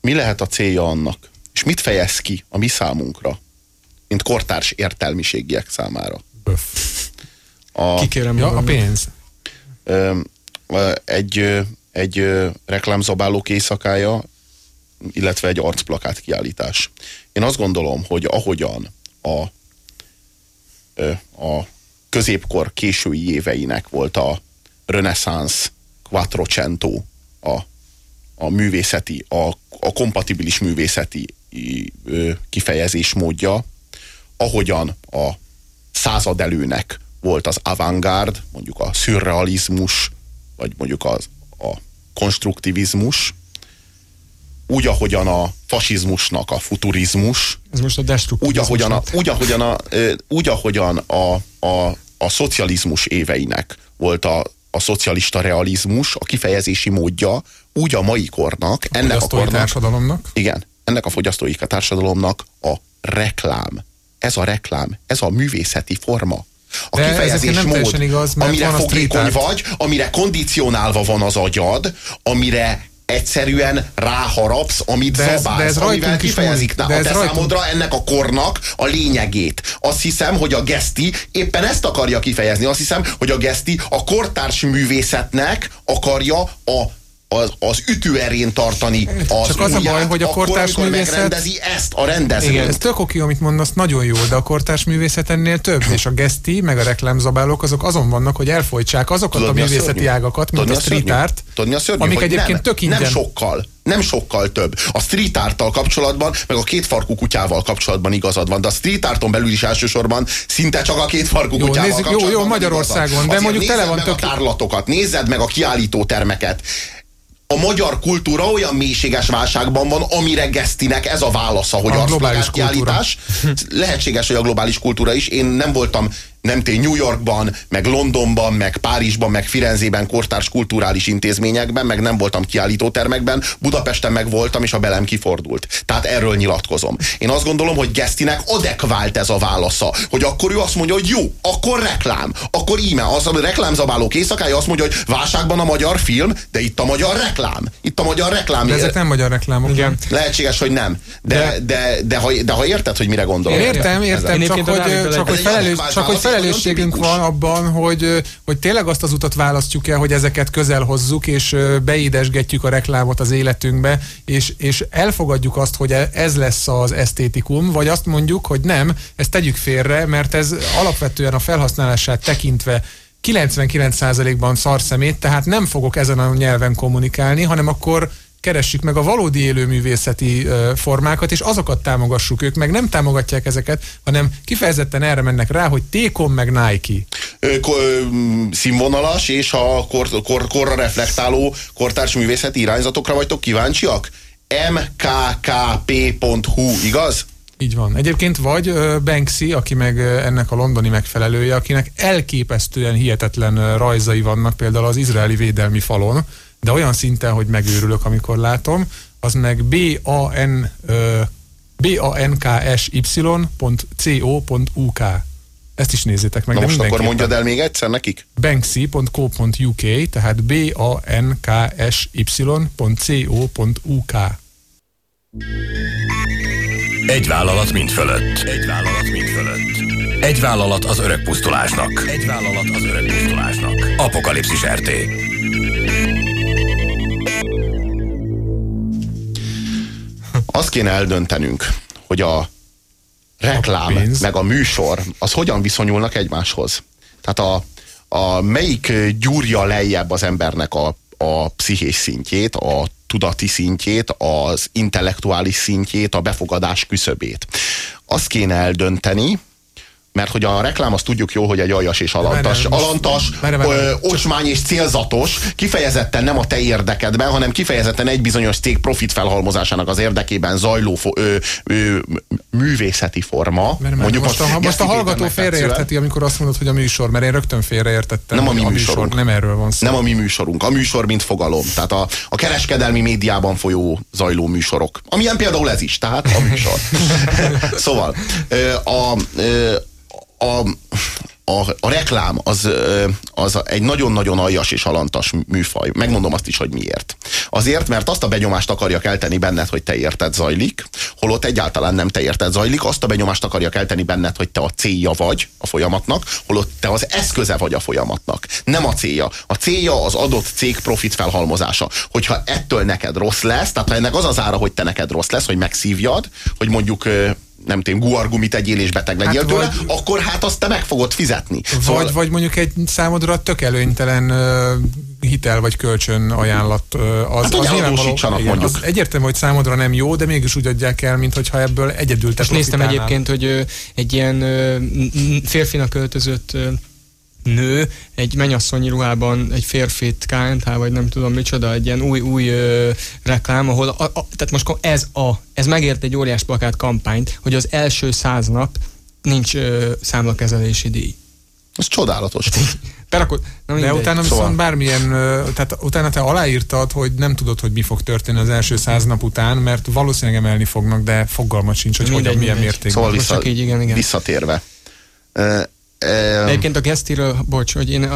Mi lehet a célja annak? És mit fejez ki a mi számunkra, mint kortárs értelmiségiek számára? A, Kikérem Ja, a pénz. ö, egy, egy reklámzabálók éjszakája, illetve egy arcplakát kiállítás. Én azt gondolom, hogy ahogyan a, a középkor késői éveinek volt a reneszánsz quattrocento a, a művészeti, a, a kompatibilis művészeti kifejezés módja, ahogyan a századelőnek volt az avantgárd, mondjuk a szürrealizmus, vagy mondjuk az, a konstruktivizmus, úgy, ahogyan a fasizmusnak a futurizmus, Ez most a úgy, ahogyan a, úgy, ahogyan a, úgy, ahogyan a, a, a szocializmus éveinek volt a, a szocialista realizmus, a kifejezési módja, úgy a mai kornak, ennek a kornak, társadalomnak. igen, ennek a fogyasztói társadalomnak a reklám. Ez a reklám, ez a művészeti forma. A De kifejezés nem mód, igaz, mert amire fogékony vagy, amire kondicionálva van az agyad, amire egyszerűen ráharapsz, amit De ez- zabálsz, de ez amivel kifejezik De a te rajtunk- számodra ennek a kornak a lényegét. Azt hiszem, hogy a geszti éppen ezt akarja kifejezni. Azt hiszem, hogy a geszti a kortárs művészetnek akarja a, az, az ütőerén tartani az Csak az a baj, hogy a kortárs művészet... megrendezi ezt a rendezvényt. Igen, ez tök oké, amit mondasz, nagyon jó, de a kortárs művészet ennél több, és a geszti, meg a reklámzabálók azok azon vannak, hogy elfolytsák azokat Tudod, a a művészeti szörnyű? ágakat, mint Tudod, a street szörnyű? art, Tudod, a szörnyű, amik egyébként nem, tök ingyen. Nem sokkal. Nem sokkal több. A street art kapcsolatban, meg a kétfarkú kutyával kapcsolatban igazad van, de a street arton belül is elsősorban szinte csak a kétfarkú Jó, kutyával nézzük, jó, kapcsolatban jó, van Magyarországon, de mondjuk tele van tök- a tárlatokat, nézzed meg a kiállítótermeket. A magyar kultúra olyan mélységes válságban van, amire Gesztinek ez a válasza, hogy A globális kiállítás. Lehetséges, hogy a globális kultúra is. Én nem voltam nem tény New Yorkban, meg Londonban, meg Párizsban, meg Firenzében kortárs kulturális intézményekben, meg nem voltam kiállítótermekben, Budapesten meg voltam, és a belem kifordult. Tehát erről nyilatkozom. Én azt gondolom, hogy Gesztinek adekvált ez a válasza, hogy akkor ő azt mondja, hogy jó, akkor reklám, akkor íme, az a reklámzabálók éjszakája azt mondja, hogy válságban a magyar film, de itt a magyar reklám. Itt a magyar reklám. De ezek nem magyar reklámok. Igen. Lehetséges, hogy nem. De, de, de, de, ha, de ha érted, hogy mire gondolok. Értem, értem, csak hogy, csak, hogy, felelős, csak hogy felelősségünk van abban, hogy, hogy tényleg azt az utat választjuk el, hogy ezeket közel hozzuk, és beidesgetjük a reklámot az életünkbe, és, és elfogadjuk azt, hogy e- ez lesz az esztétikum, vagy azt mondjuk, hogy nem, ezt tegyük félre, mert ez alapvetően a felhasználását tekintve 99%-ban szarszemét, tehát nem fogok ezen a nyelven kommunikálni, hanem akkor keressük meg a valódi élőművészeti formákat, és azokat támogassuk. Ők meg nem támogatják ezeket, hanem kifejezetten erre mennek rá, hogy Tékom meg Nike. Színvonalas és a kor, kor, korra reflektáló kortárs művészeti irányzatokra vagytok kíváncsiak? mkkp.hu, igaz? Így van. Egyébként vagy Banksy, aki meg ennek a londoni megfelelője, akinek elképesztően hihetetlen rajzai vannak például az izraeli védelmi falon, de olyan szinten, hogy megőrülök, amikor látom, az meg B-A-N banksy.co.uk. Ezt is nézzétek meg. Na de most akkor mondjad el még egyszer nekik? banksy.co.uk, tehát b-a-n-k-s-y.co.uk. Egy vállalat mind fölött. Egy vállalat mind fölött. Egy vállalat az öreg pusztulásnak. Egy vállalat az öreg pusztulásnak. Apokalipszis RT. Azt kéne eldöntenünk, hogy a reklám pénz. meg a műsor, az hogyan viszonyulnak egymáshoz. Tehát a, a melyik gyúrja lejjebb az embernek a, a pszichés szintjét, a tudati szintjét, az intellektuális szintjét, a befogadás küszöbét. Azt kéne eldönteni, mert hogy a reklám azt tudjuk jól, hogy egy aljas és alantas, most- alantas ö, ocsmány és célzatos, kifejezetten nem a te érdekedben, hanem kifejezetten egy bizonyos cég profit felhalmozásának az érdekében zajló ö, ö, művészeti forma. Mert mondjuk most, a, most a hallgató félreérteti, amikor azt mondod, hogy a műsor, mert én rögtön félreértettem. Nem a mi hogy műsorunk. műsor, nem erről van szó. Nem a mi műsorunk. A műsor, mint fogalom. Tehát a, a kereskedelmi médiában folyó zajló műsorok. Amilyen például ez is, tehát a műsor. szóval, a, ö, a, a, a reklám az, az egy nagyon-nagyon aljas és alantas műfaj. Megmondom azt is, hogy miért. Azért, mert azt a benyomást akarja kelteni benned, hogy te érted zajlik, holott egyáltalán nem te érted zajlik, azt a benyomást akarja kelteni benned, hogy te a célja vagy a folyamatnak, holott te az eszköze vagy a folyamatnak. Nem a célja. A célja az adott cég profit felhalmozása. Hogyha ettől neked rossz lesz, tehát ha ennek az az ára, hogy te neked rossz lesz, hogy megszívjad, hogy mondjuk nem tudom, guargumit tegyél és beteg legyél Hát tőle, vagy- akkor hát azt te meg fogod fizetni. Szóval Vagy, vagy mondjuk egy számodra tök előnytelen ö, hitel vagy kölcsön ajánlat. Ö, az, Hát, hogy nyilvánvaló- eladósítsanak, igen, mondjuk. Az egyértelmű, hogy számodra nem jó, de mégis úgy adják el, mintha ebből egyedül te Most néztem egyébként, hogy ö, egy ilyen férfinak öltözött ö, nő egy mennyasszonyi ruhában egy férfit KNH, vagy nem tudom micsoda, egy ilyen új, új ö, reklám, ahol a, a, tehát most ez a, ez megért egy óriás plakát kampányt, hogy az első száz nap nincs ö, számlakezelési díj. Ez csodálatos. Per akkor, na De utána viszont Szóval- bármilyen, tehát utána te aláírtad, hogy nem tudod, hogy mi fog történni az első száz nap után, mert valószínűleg emelni fognak, de fogalmat sincs, hogy Mindegy, hogyan, milyen mértékben. Szóval vissza, csak így, igen, igen. visszatérve. Egyébként a gesztiről, bocs, hogy én...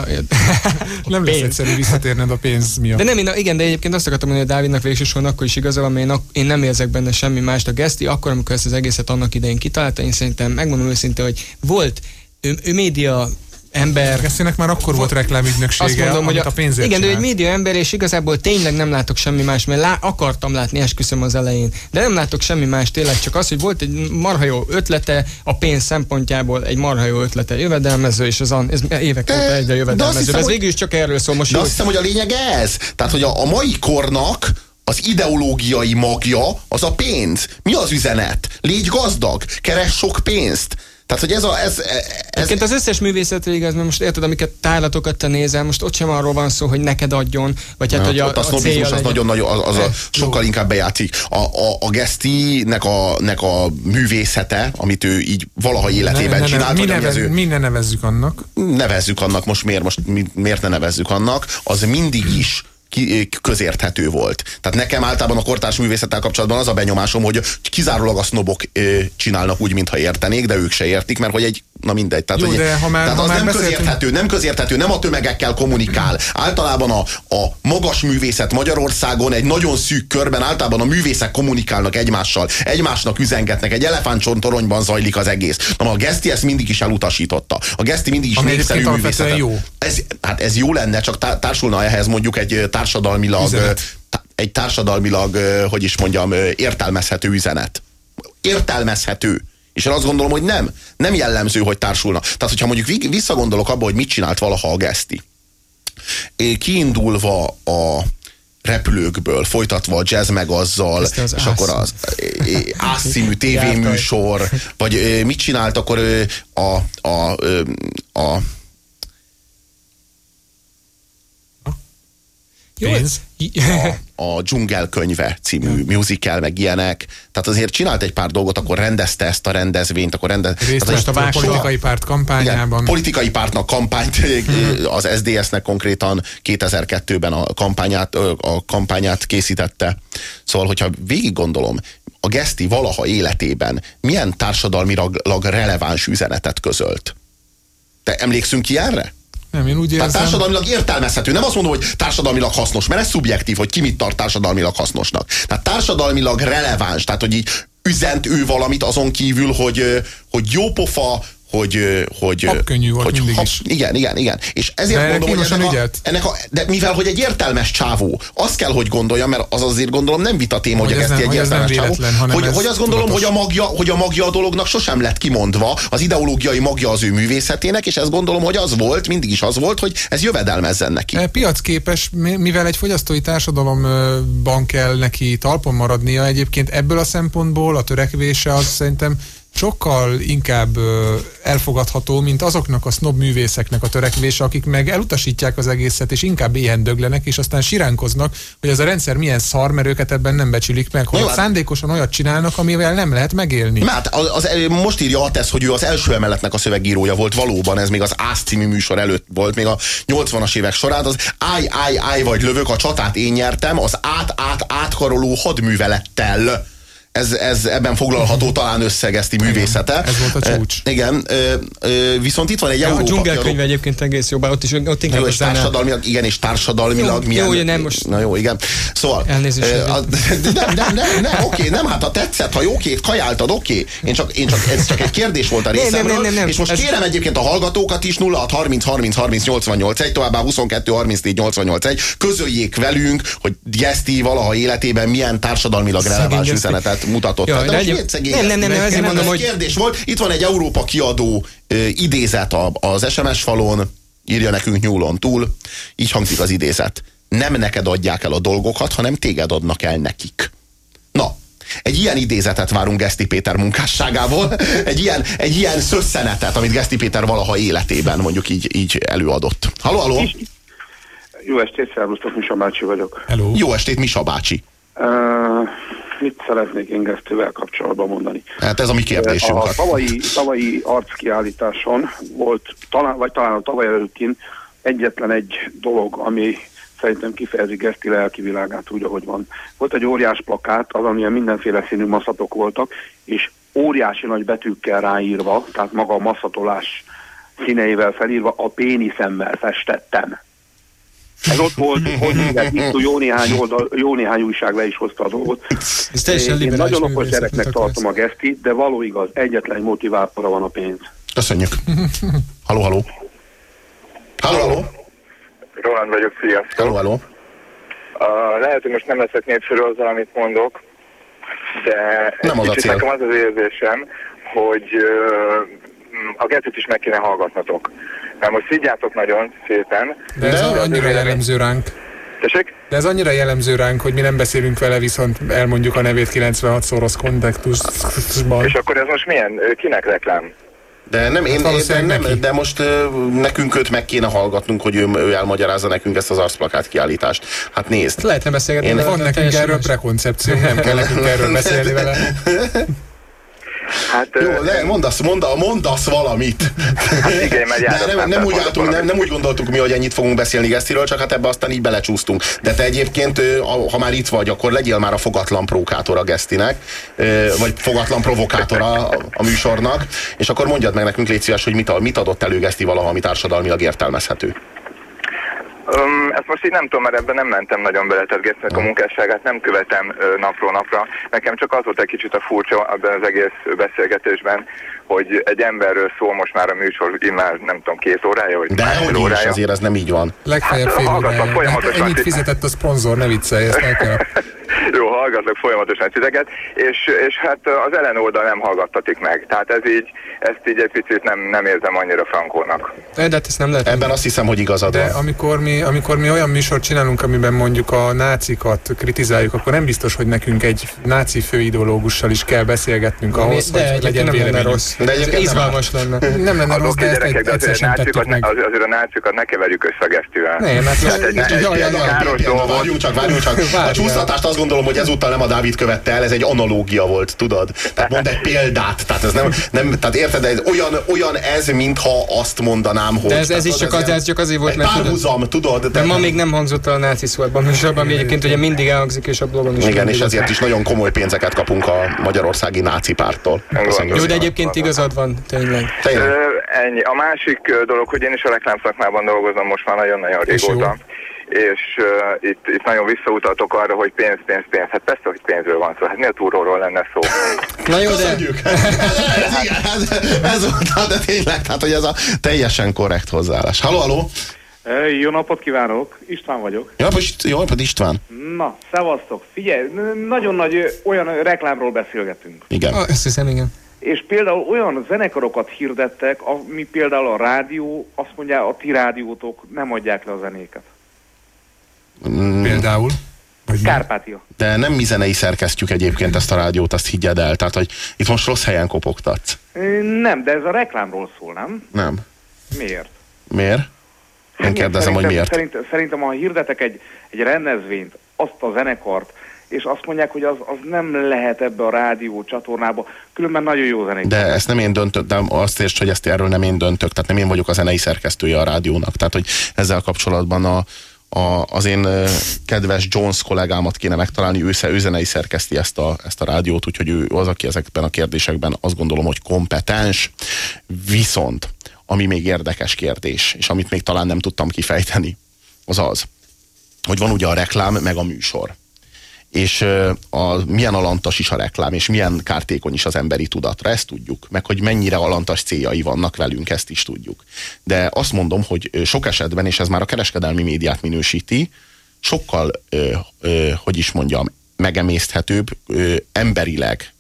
A, nem lesz egyszerű visszatérned a pénz miatt. De nem, én, igen, de egyébként azt akartam mondani, hogy Dávidnak végső soron akkor is igaza van, mert én, ak- én nem érzek benne semmi mást. A Geszti akkor, amikor ezt az egészet annak idején kitalálta, én szerintem, megmondom őszintén, hogy volt ő, ő média ember. Gesztinek már akkor volt reklámügynöksége, Azt mondom, hogy a, a pénzért Igen, de ő egy csinált. média ember, és igazából tényleg nem látok semmi más, mert lá, akartam látni, esküszöm az elején. De nem látok semmi más, tényleg csak az, hogy volt egy marha jó ötlete, a pénz szempontjából egy marha jó ötlete, jövedelmező, és az an, ez évek óta egyre jövedelmező. hiszem, Ez hogy- végül is csak erről szól most. De jó, azt hiszem, hogy a lényeg ez. Tehát, hogy a, a mai kornak az ideológiai magja az a pénz. Mi az üzenet? Légy gazdag, keres sok pénzt. Tehát, hogy ez a... Ez, ez, Egyébként az összes művészetre igaz, mert most érted, amiket tárlatokat te nézel, most ott sem arról van szó, hogy neked adjon, vagy hát, Ja, hogy a, ott a a sznobizmus az nagyon, nagyon az, az a, sokkal inkább bejátszik. A, a, a Gesztinek a, nek a művészete, amit ő így valaha életében ne, ne, csinált, mi, vagy ami nevez, ő, mi ne nevezzük annak. nevezzük annak most miért, most mi, miért ne nevezzük annak, az mindig is ki- közérthető volt. Tehát nekem általában a kortárs művészettel kapcsolatban az a benyomásom, hogy kizárólag a sznobok ö, csinálnak úgy, mintha értenék, de ők se értik, mert hogy egy, na mindegy. Tehát, Jó, hogy, de ha már- tehát ha az már nem beszéltünk- közérthető, nem közérthető, nem a tömegekkel kommunikál. Általában a, a magas művészet Magyarországon egy nagyon szűk körben általában a művészek kommunikálnak egymással, egymásnak üzengetnek, egy elefántcsontoronyban zajlik az egész. Na, a Geszti ezt mindig is elutasította. A Geszti mindig is Ami népszerű művészet. jó. Ez, hát ez jó lenne, csak tá- társulna ehhez mondjuk egy társadalmilag, Üzenet. egy társadalmilag, hogy is mondjam, értelmezhető üzenet. Értelmezhető. És én azt gondolom, hogy nem. Nem jellemző, hogy társulna. Tehát, hogyha mondjuk vi- visszagondolok abba, hogy mit csinált valaha a Geszti. Kiindulva a repülőkből, folytatva a jazz meg azzal, az és Ász. akkor az Ász című tévéműsor, vagy mit csinált akkor ö, a, a, ö, a Jó, Pénz. A, a dzsungelkönyve című musical, meg ilyenek. Tehát azért csinált egy pár dolgot, akkor rendezte ezt a rendezvényt, akkor rendezte. Részt vett a politikai párt kampányában. Igen, politikai pártnak kampányt, az SDS-nek konkrétan 2002-ben a kampányát, a kampányát készítette. Szóval, hogyha végig gondolom, a Geszti valaha életében milyen társadalmilag releváns üzenetet közölt? Te emlékszünk ilyenre? Nem, én úgy Tehát érzem, társadalmilag értelmezhető. Nem azt mondom, hogy társadalmilag hasznos, mert ez szubjektív, hogy ki mit tart társadalmilag hasznosnak. Tehát társadalmilag releváns, tehát hogy így üzent ő valamit azon kívül, hogy, hogy jó pofa, hogy, hogy, Habkönnyű volt hogy mindig is. Igen, igen, igen. És ezért De mondom, hogy ennek a, ennek a, de mivel, hogy egy értelmes csávó, azt kell, hogy gondolja, mert az azért gondolom nem vita téma, hogy, Hogy ez nem- egy nem értelmes csávó. véletlen, hanem Hogy, hogy azt gondolom, tudatos. hogy a, magja, hogy a magja a dolognak sosem lett kimondva, az ideológiai magja az ő művészetének, és ezt gondolom, hogy az volt, mindig is az volt, hogy ez jövedelmezzen neki. E, Piacképes, mi- mivel egy fogyasztói társadalomban kell neki talpon maradnia, egyébként ebből a szempontból a törekvése az szerintem sokkal inkább elfogadható, mint azoknak a snob művészeknek a törekvése, akik meg elutasítják az egészet, és inkább ilyen döglenek, és aztán siránkoznak, hogy ez a rendszer milyen szar, mert őket ebben nem becsülik meg, hogy Jó, szándékosan olyat csinálnak, amivel nem lehet megélni. Hát az, az, most írja Atesz, hogy ő az első emeletnek a szövegírója volt valóban, ez még az Ász című műsor előtt volt, még a 80-as évek során, az áj, áj, áj vagy lövök, a csatát én nyertem, az át, át, átkaroló hadművelettel. Ez, ez ebben foglalható talán összegezti művészete. ez volt a csúcs. E, igen, ö, ö, viszont itt van egy Ja, a Európa dzsungelkönyv egyébként egész jó, bár ott is ott inkább jó, a és társadalmilag, igen, és társadalmilag Jó, milyen... jó, nem most- Na jó, igen. Szóval... Elnézést, hogy- a, nem, nem, nem, nem, oké, nem, hát ha tetszett, ha jókét kajáltad, oké. Én csak, én csak, ez csak egy kérdés volt a Nem, nem, részemről, nem, nem, nem. és most Ez- kérem egyébként a hallgatókat is 06 30 30 30 88 1, továbbá 22 34 88 1, közöljék velünk, hogy Geszti valaha életében milyen társadalmilag releváns Geszti. Üzenetet mutatott. Ja, Tehát, de most egyéb- miért nem, nem, nem, nem, ezért mondom, ez hogy- kérdés volt. Itt van egy Európa kiadó ö, idézet a, az SMS falon, írja nekünk nyúlon túl, így hangzik az idézet. Nem neked adják el a dolgokat, hanem téged adnak el nekik. Na, egy ilyen idézetet várunk Geszti Péter munkásságából, egy ilyen, egy ilyen szösszenetet, amit Geszti Péter valaha életében mondjuk így, így előadott. Halló, halló! Jó estét, szervusztok, Misa bácsi vagyok. Hello. Jó estét, Misa bácsi! Uh, mit szeretnék én Gesztővel kapcsolatban mondani? Hát ez a mi kérdésünk. A tavalyi, tavalyi arckiállításon volt, talán, vagy talán a tavaly előttin egyetlen egy dolog, ami szerintem kifejezi Geszti lelki világát úgy, ahogy van. Volt egy óriás plakát, az, amilyen mindenféle színű maszatok voltak, és óriási nagy betűkkel ráírva, tehát maga a maszatolás színeivel felírva, a péniszemmel festettem. Ez ott volt, hogy hívják, itt jó néhány, oldal, jó néhány újság le is hozta a dolgot. Ez teljesen Én nagyon okos gyereknek tartom a gesztit, de való igaz, egyetlen motivátora van a pénz. Köszönjük. Halló, halló! Halló, halló. Roland vagyok, sziasztok. Halló, halló. Uh, lehet, hogy most nem leszek népszerű azzal, amit mondok, de Nem az a cél. nekem az az érzésem, hogy uh, a getőt is meg kéne hallgatnatok. Mert most szidjátok nagyon szépen. De ez az annyira jellemző ránk. Tessék? De ez annyira jellemző ránk, hogy mi nem beszélünk vele, viszont elmondjuk a nevét 96 szoros kontextusban. És akkor ez most milyen? Kinek reklám? De nem, én, Hát valószínűleg nem, de most ö, nekünk őt meg kéne hallgatnunk, hogy ő, ő elmagyarázza nekünk ezt az arcplakát kiállítást. Hát nézd. Lehetne beszélgetni. Én- de Van nekünk erről prekoncepció, nem kell nekünk erről beszélni vele. Hát, Jó, le, mondasz, mondasz, mondasz valamit. Hát igen, mert De nem, nem nem, úgy álltunk, nem, nem úgy gondoltuk mi, hogy ennyit fogunk beszélni Gesztiről, csak hát ebbe aztán így belecsúsztunk. De te egyébként, ha már itt vagy, akkor legyél már a fogatlan prókátor a Gesztinek, vagy fogatlan provokátora a, műsornak, és akkor mondjad meg nekünk, légy szíves, hogy mit, mit adott elő Geszti valaha, ami társadalmilag értelmezhető. Um, ezt most így nem tudom, mert ebben nem mentem nagyon bele, tehát a munkásságát nem követem napról napra. Nekem csak az volt egy kicsit a furcsa ebben az egész beszélgetésben, hogy egy emberről szól most már a műsor immár nem tudom, két órája, vagy De hogy is, órája. azért ez nem így van. Legfeljebb Hát, fél. Hát folyamatosan. ennyit fizetett a szponzor, ne viccelj, ezt el kell. Jó, hallgatlak folyamatosan titeket, és, és hát az ellen oldal nem hallgattatik meg. Tehát ez így, ezt így egy picit nem, nem érzem annyira frankónak. De, de hát ezt nem lehet. Ebben azt hiszem, hogy igazad De van. amikor mi, amikor mi olyan műsort csinálunk, amiben mondjuk a nácikat kritizáljuk, akkor nem biztos, hogy nekünk egy náci főideológussal is kell beszélgetnünk ahhoz, de hogy egyébként legyen véleményünk. rossz. De egyébként izgalmas lenne. Nem lenne rossz, de ezt de egyszer azért a, sem tettük nácikat, meg. ne, azért a nácikat ne keverjük össze a gesztivel. Nem, hát Tehát egy, káros dolgot, Várjunk csak, várjunk csak. A csúsztatást azt gondolom, hogy ezúttal nem a Dávid követte el, ez egy analógia volt, tudod? Tehát mondd egy példát. Tehát ez nem, nem tehát érted, ez olyan, olyan ez, mintha azt mondanám, hogy... De ez, ez is csak, az, ez csak azért volt, mert párhuzam, tudod? de ma még nem hangzott el a náci szó ebben a műsorban, ami egyébként ugye mindig elhangzik, és a blogon is. Igen, és ezért is nagyon komoly pénzeket kapunk a magyarországi náci pártól. Köszönjük. Jó, de egyébként igazad van, tényleg. Tényleg. Ennyi. A másik dolog, hogy én is a reklámszakmában dolgozom most már nagyon-nagyon És régóta. És uh, itt, itt nagyon visszautaltok arra, hogy pénz, pénz, pénz. Hát persze, hogy pénzről van szó. Hát mi a túróról lenne szó? Na jó, de ez, igen, ez, ez volt, de tényleg, tehát hogy ez a teljesen korrekt hozzáállás. Halló, halló! Jó napot kívánok, István vagyok. Jó napot, jó napot István! Na, szevasztok. Figyelj, nagyon nagy olyan reklámról beszélgetünk. Igen. Ah, ezt hiszem, igen. És például olyan zenekarokat hirdettek, ami például a rádió, azt mondja, a ti rádiótok nem adják le a zenéket. Mm, Például. Vagy? Kárpátia. De nem mi zenei szerkesztjük egyébként ezt a rádiót, azt higgyed el. Tehát, hogy itt most rossz helyen kopogtatsz. Nem, de ez a reklámról szól, nem? Nem. Miért? Miért? Én kérdezem, hogy miért. Szerintem, szerintem ha hirdetek egy, egy rendezvényt, azt a zenekart, és azt mondják, hogy az, az nem lehet ebbe a rádió csatornába, különben nagyon jó zenék. De ezt nem én döntök, de azt értsd, hogy ezt erről nem én döntök, tehát nem én vagyok a zenei szerkesztője a rádiónak. Tehát, hogy ezzel kapcsolatban a, a, az én kedves Jones kollégámat kéne megtalálni, ő, ő zenei szerkeszti ezt a, ezt a rádiót, úgyhogy ő az, aki ezekben a kérdésekben azt gondolom, hogy kompetens. Viszont, ami még érdekes kérdés, és amit még talán nem tudtam kifejteni, az az, hogy van ugye a reklám, meg a műsor és a, milyen alantas is a reklám, és milyen kártékony is az emberi tudatra, ezt tudjuk. Meg hogy mennyire alantas céljai vannak velünk, ezt is tudjuk. De azt mondom, hogy sok esetben, és ez már a kereskedelmi médiát minősíti, sokkal, ö, ö, hogy is mondjam, megemészthetőbb, ö, emberileg,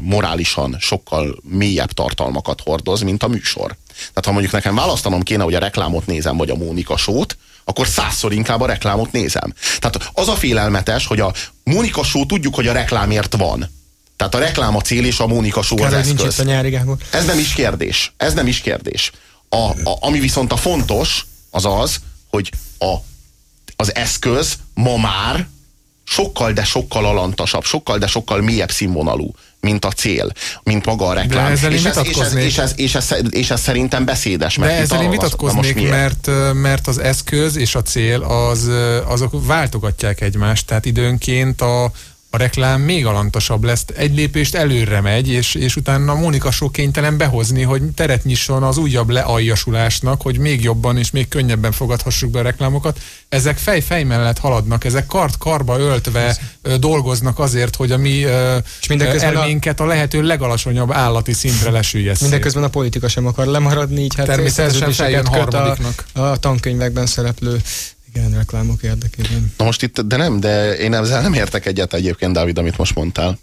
morálisan sokkal mélyebb tartalmakat hordoz, mint a műsor. Tehát ha mondjuk nekem választanom kéne, hogy a reklámot nézem, vagy a Mónika sót, akkor százszor inkább a reklámot nézem. Tehát az a félelmetes, hogy a Mónika só tudjuk, hogy a reklámért van. Tehát a reklám a cél, és a Mónika só Kár, az hogy nincs eszköz. itt a nyári. Ez nem is kérdés. Ez nem is kérdés. A, a, ami viszont a fontos, az az, hogy a, az eszköz ma már sokkal, de sokkal alantasabb, sokkal, de sokkal mélyebb színvonalú, mint a cél, mint maga a reklám. De ezzel én és, ez, és, ez, és, ez, és, ez, és ez szerintem beszédes. Mert De ezzel én vitatkoznék, mert, mert az eszköz és a cél az, azok váltogatják egymást, tehát időnként a, a reklám még alantasabb lesz, egy lépést előre megy, és, és utána Mónika sok kénytelen behozni, hogy teret nyisson az újabb lealjasulásnak, hogy még jobban és még könnyebben fogadhassuk be a reklámokat. Ezek fej-fej mellett haladnak, ezek kart-karba öltve ö, dolgoznak azért, hogy a mi ö, elménket a lehető legalacsonyabb állati szintre lesüljesszék. Mindeközben a politika sem akar lemaradni, így hát Természetesen feljön köt a, harmadiknak. a tankönyvekben szereplő igen, reklámok érdekében. Na most itt, de nem, de én ezzel nem értek egyet egyébként, Dávid, amit most mondtál.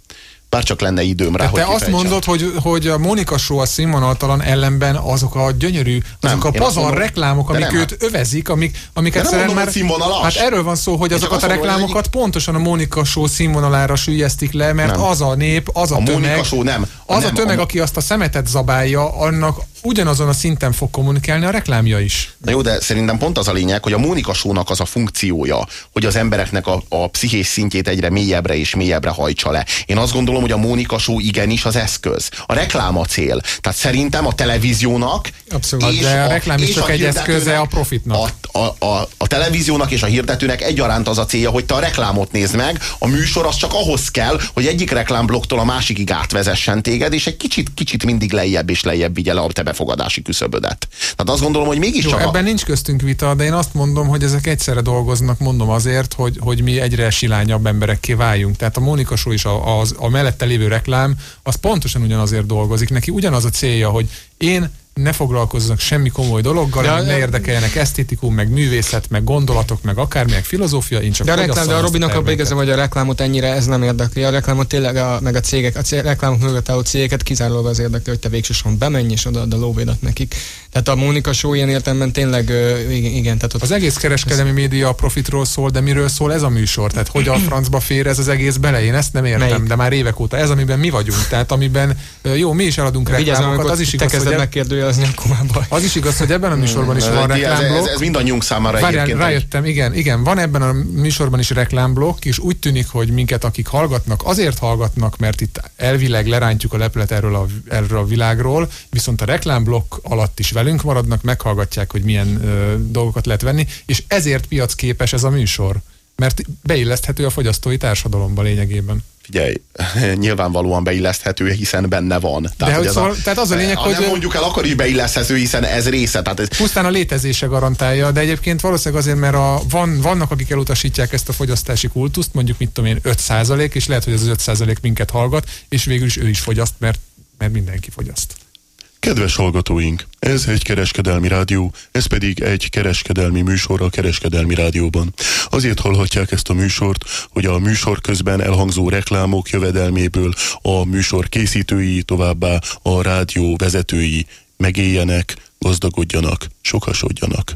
Bár csak lenne időm rá, De hogy te azt mondod, hogy, hogy a Monika Show a színvonaltalan ellenben azok a gyönyörű, azok Nem, a pazar mondom- reklámok, amik nem, őt övezik, amik, amiket De nem mondom, már... színvonalas. Hát erről van szó, hogy azokat a reklámokat pontosan a Monika Show színvonalára süllyesztik le, mert Nem. az a nép, az a, A tömeg, Show nem. az Nem, a tömeg, a- aki azt a szemetet zabálja, annak ugyanazon a szinten fog kommunikálni a reklámja is. Na jó, de szerintem pont az a lényeg, hogy a Mónika Sónak az a funkciója, hogy az embereknek a, a pszichés szintjét egyre mélyebbre és mélyebbre hajtsa le. Én azt gondolom, hogy a Mónika Show igenis az eszköz. A reklám a cél. Tehát szerintem a televíziónak Abszolút, de a reklám is és csak egy eszköze a profitnak. A, a, a, a televíziónak és a hirdetőnek egyaránt az a célja, hogy te a reklámot nézd meg, a műsor az csak ahhoz kell, hogy egyik reklámblokktól a másikig átvezessen téged, és egy kicsit, kicsit mindig lejjebb és lejjebb vigye le a te befogadási küszöbödet. Tehát azt gondolom, hogy Jó, mégiscsak a, ebben nincs köztünk vita, de én azt mondom, hogy ezek egyszerre dolgoznak, mondom azért, hogy, hogy mi egyre silányabb emberekké váljunk. Tehát a Mónika Show is a, a, a mellette lévő reklám, az pontosan ugyanazért dolgozik. Neki ugyanaz a célja, hogy én ne foglalkozzanak semmi komoly dologgal, De ne érdekeljenek esztétikum, meg művészet, meg gondolatok, meg akármi, meg filozófia, én csak De a, reklám, de a Robinak abban terméket. igaza, hogy a reklámot ennyire ez nem érdekli. A reklámot tényleg, a, meg a cégek, a cég, reklámok mögött álló cégeket kizárólag az érdekli, hogy te végsősorban bemenj és odaad a lóvédat nekik. Tehát a Mónika Show ilyen értelemben tényleg, igen, igen tehát ott Az egész kereskedelmi média a profitról szól, de miről szól ez a műsor? Tehát hogy a francba fér ez az egész bele? Én ezt nem értem, Melyik? de már évek óta. Ez, amiben mi vagyunk. Tehát amiben, jó, mi is eladunk reklámokat, az is igaz, hogy eb- megkérdőjelezni, akkor már baj. az is igaz, hogy ebben a műsorban is Ez- van ez- reklámblokk. ez- ez mindannyiunk számára Várjál, egyébként egy- rájöttem, igen, igen, van ebben a műsorban is reklámblokk, és úgy tűnik, hogy minket, akik hallgatnak, azért hallgatnak, mert itt elvileg lerántjuk a leplet erről a, erről a világról, viszont a reklámblokk alatt is velünk maradnak, meghallgatják, hogy milyen ö, dolgokat lehet venni, és ezért piacképes ez a műsor. Mert beilleszthető a fogyasztói társadalomba lényegében. Figyelj, nyilvánvalóan beilleszthető, hiszen benne van. hogy hogy ez szóval- tehát az a lényeg, hogy- nem mondjuk el, akkor is beilleszthető, hiszen ez része. Tehát ez, Pusztán a létezése garantálja, de egyébként valószínűleg azért, mert a, van, vannak, akik elutasítják ezt a fogyasztási kultuszt, mondjuk mit tudom én, 5% és lehet, hogy ez az 5% minket hallgat, és végül is ő is fogyaszt, mert, mert mindenki fogyaszt. Kedves hallgatóink, ez egy kereskedelmi rádió, ez pedig egy kereskedelmi műsor a kereskedelmi rádióban. Azért hallhatják ezt a műsort, hogy a műsor közben elhangzó reklámok jövedelméből a műsor készítői, továbbá a rádió vezetői megéljenek, gazdagodjanak, sokasodjanak.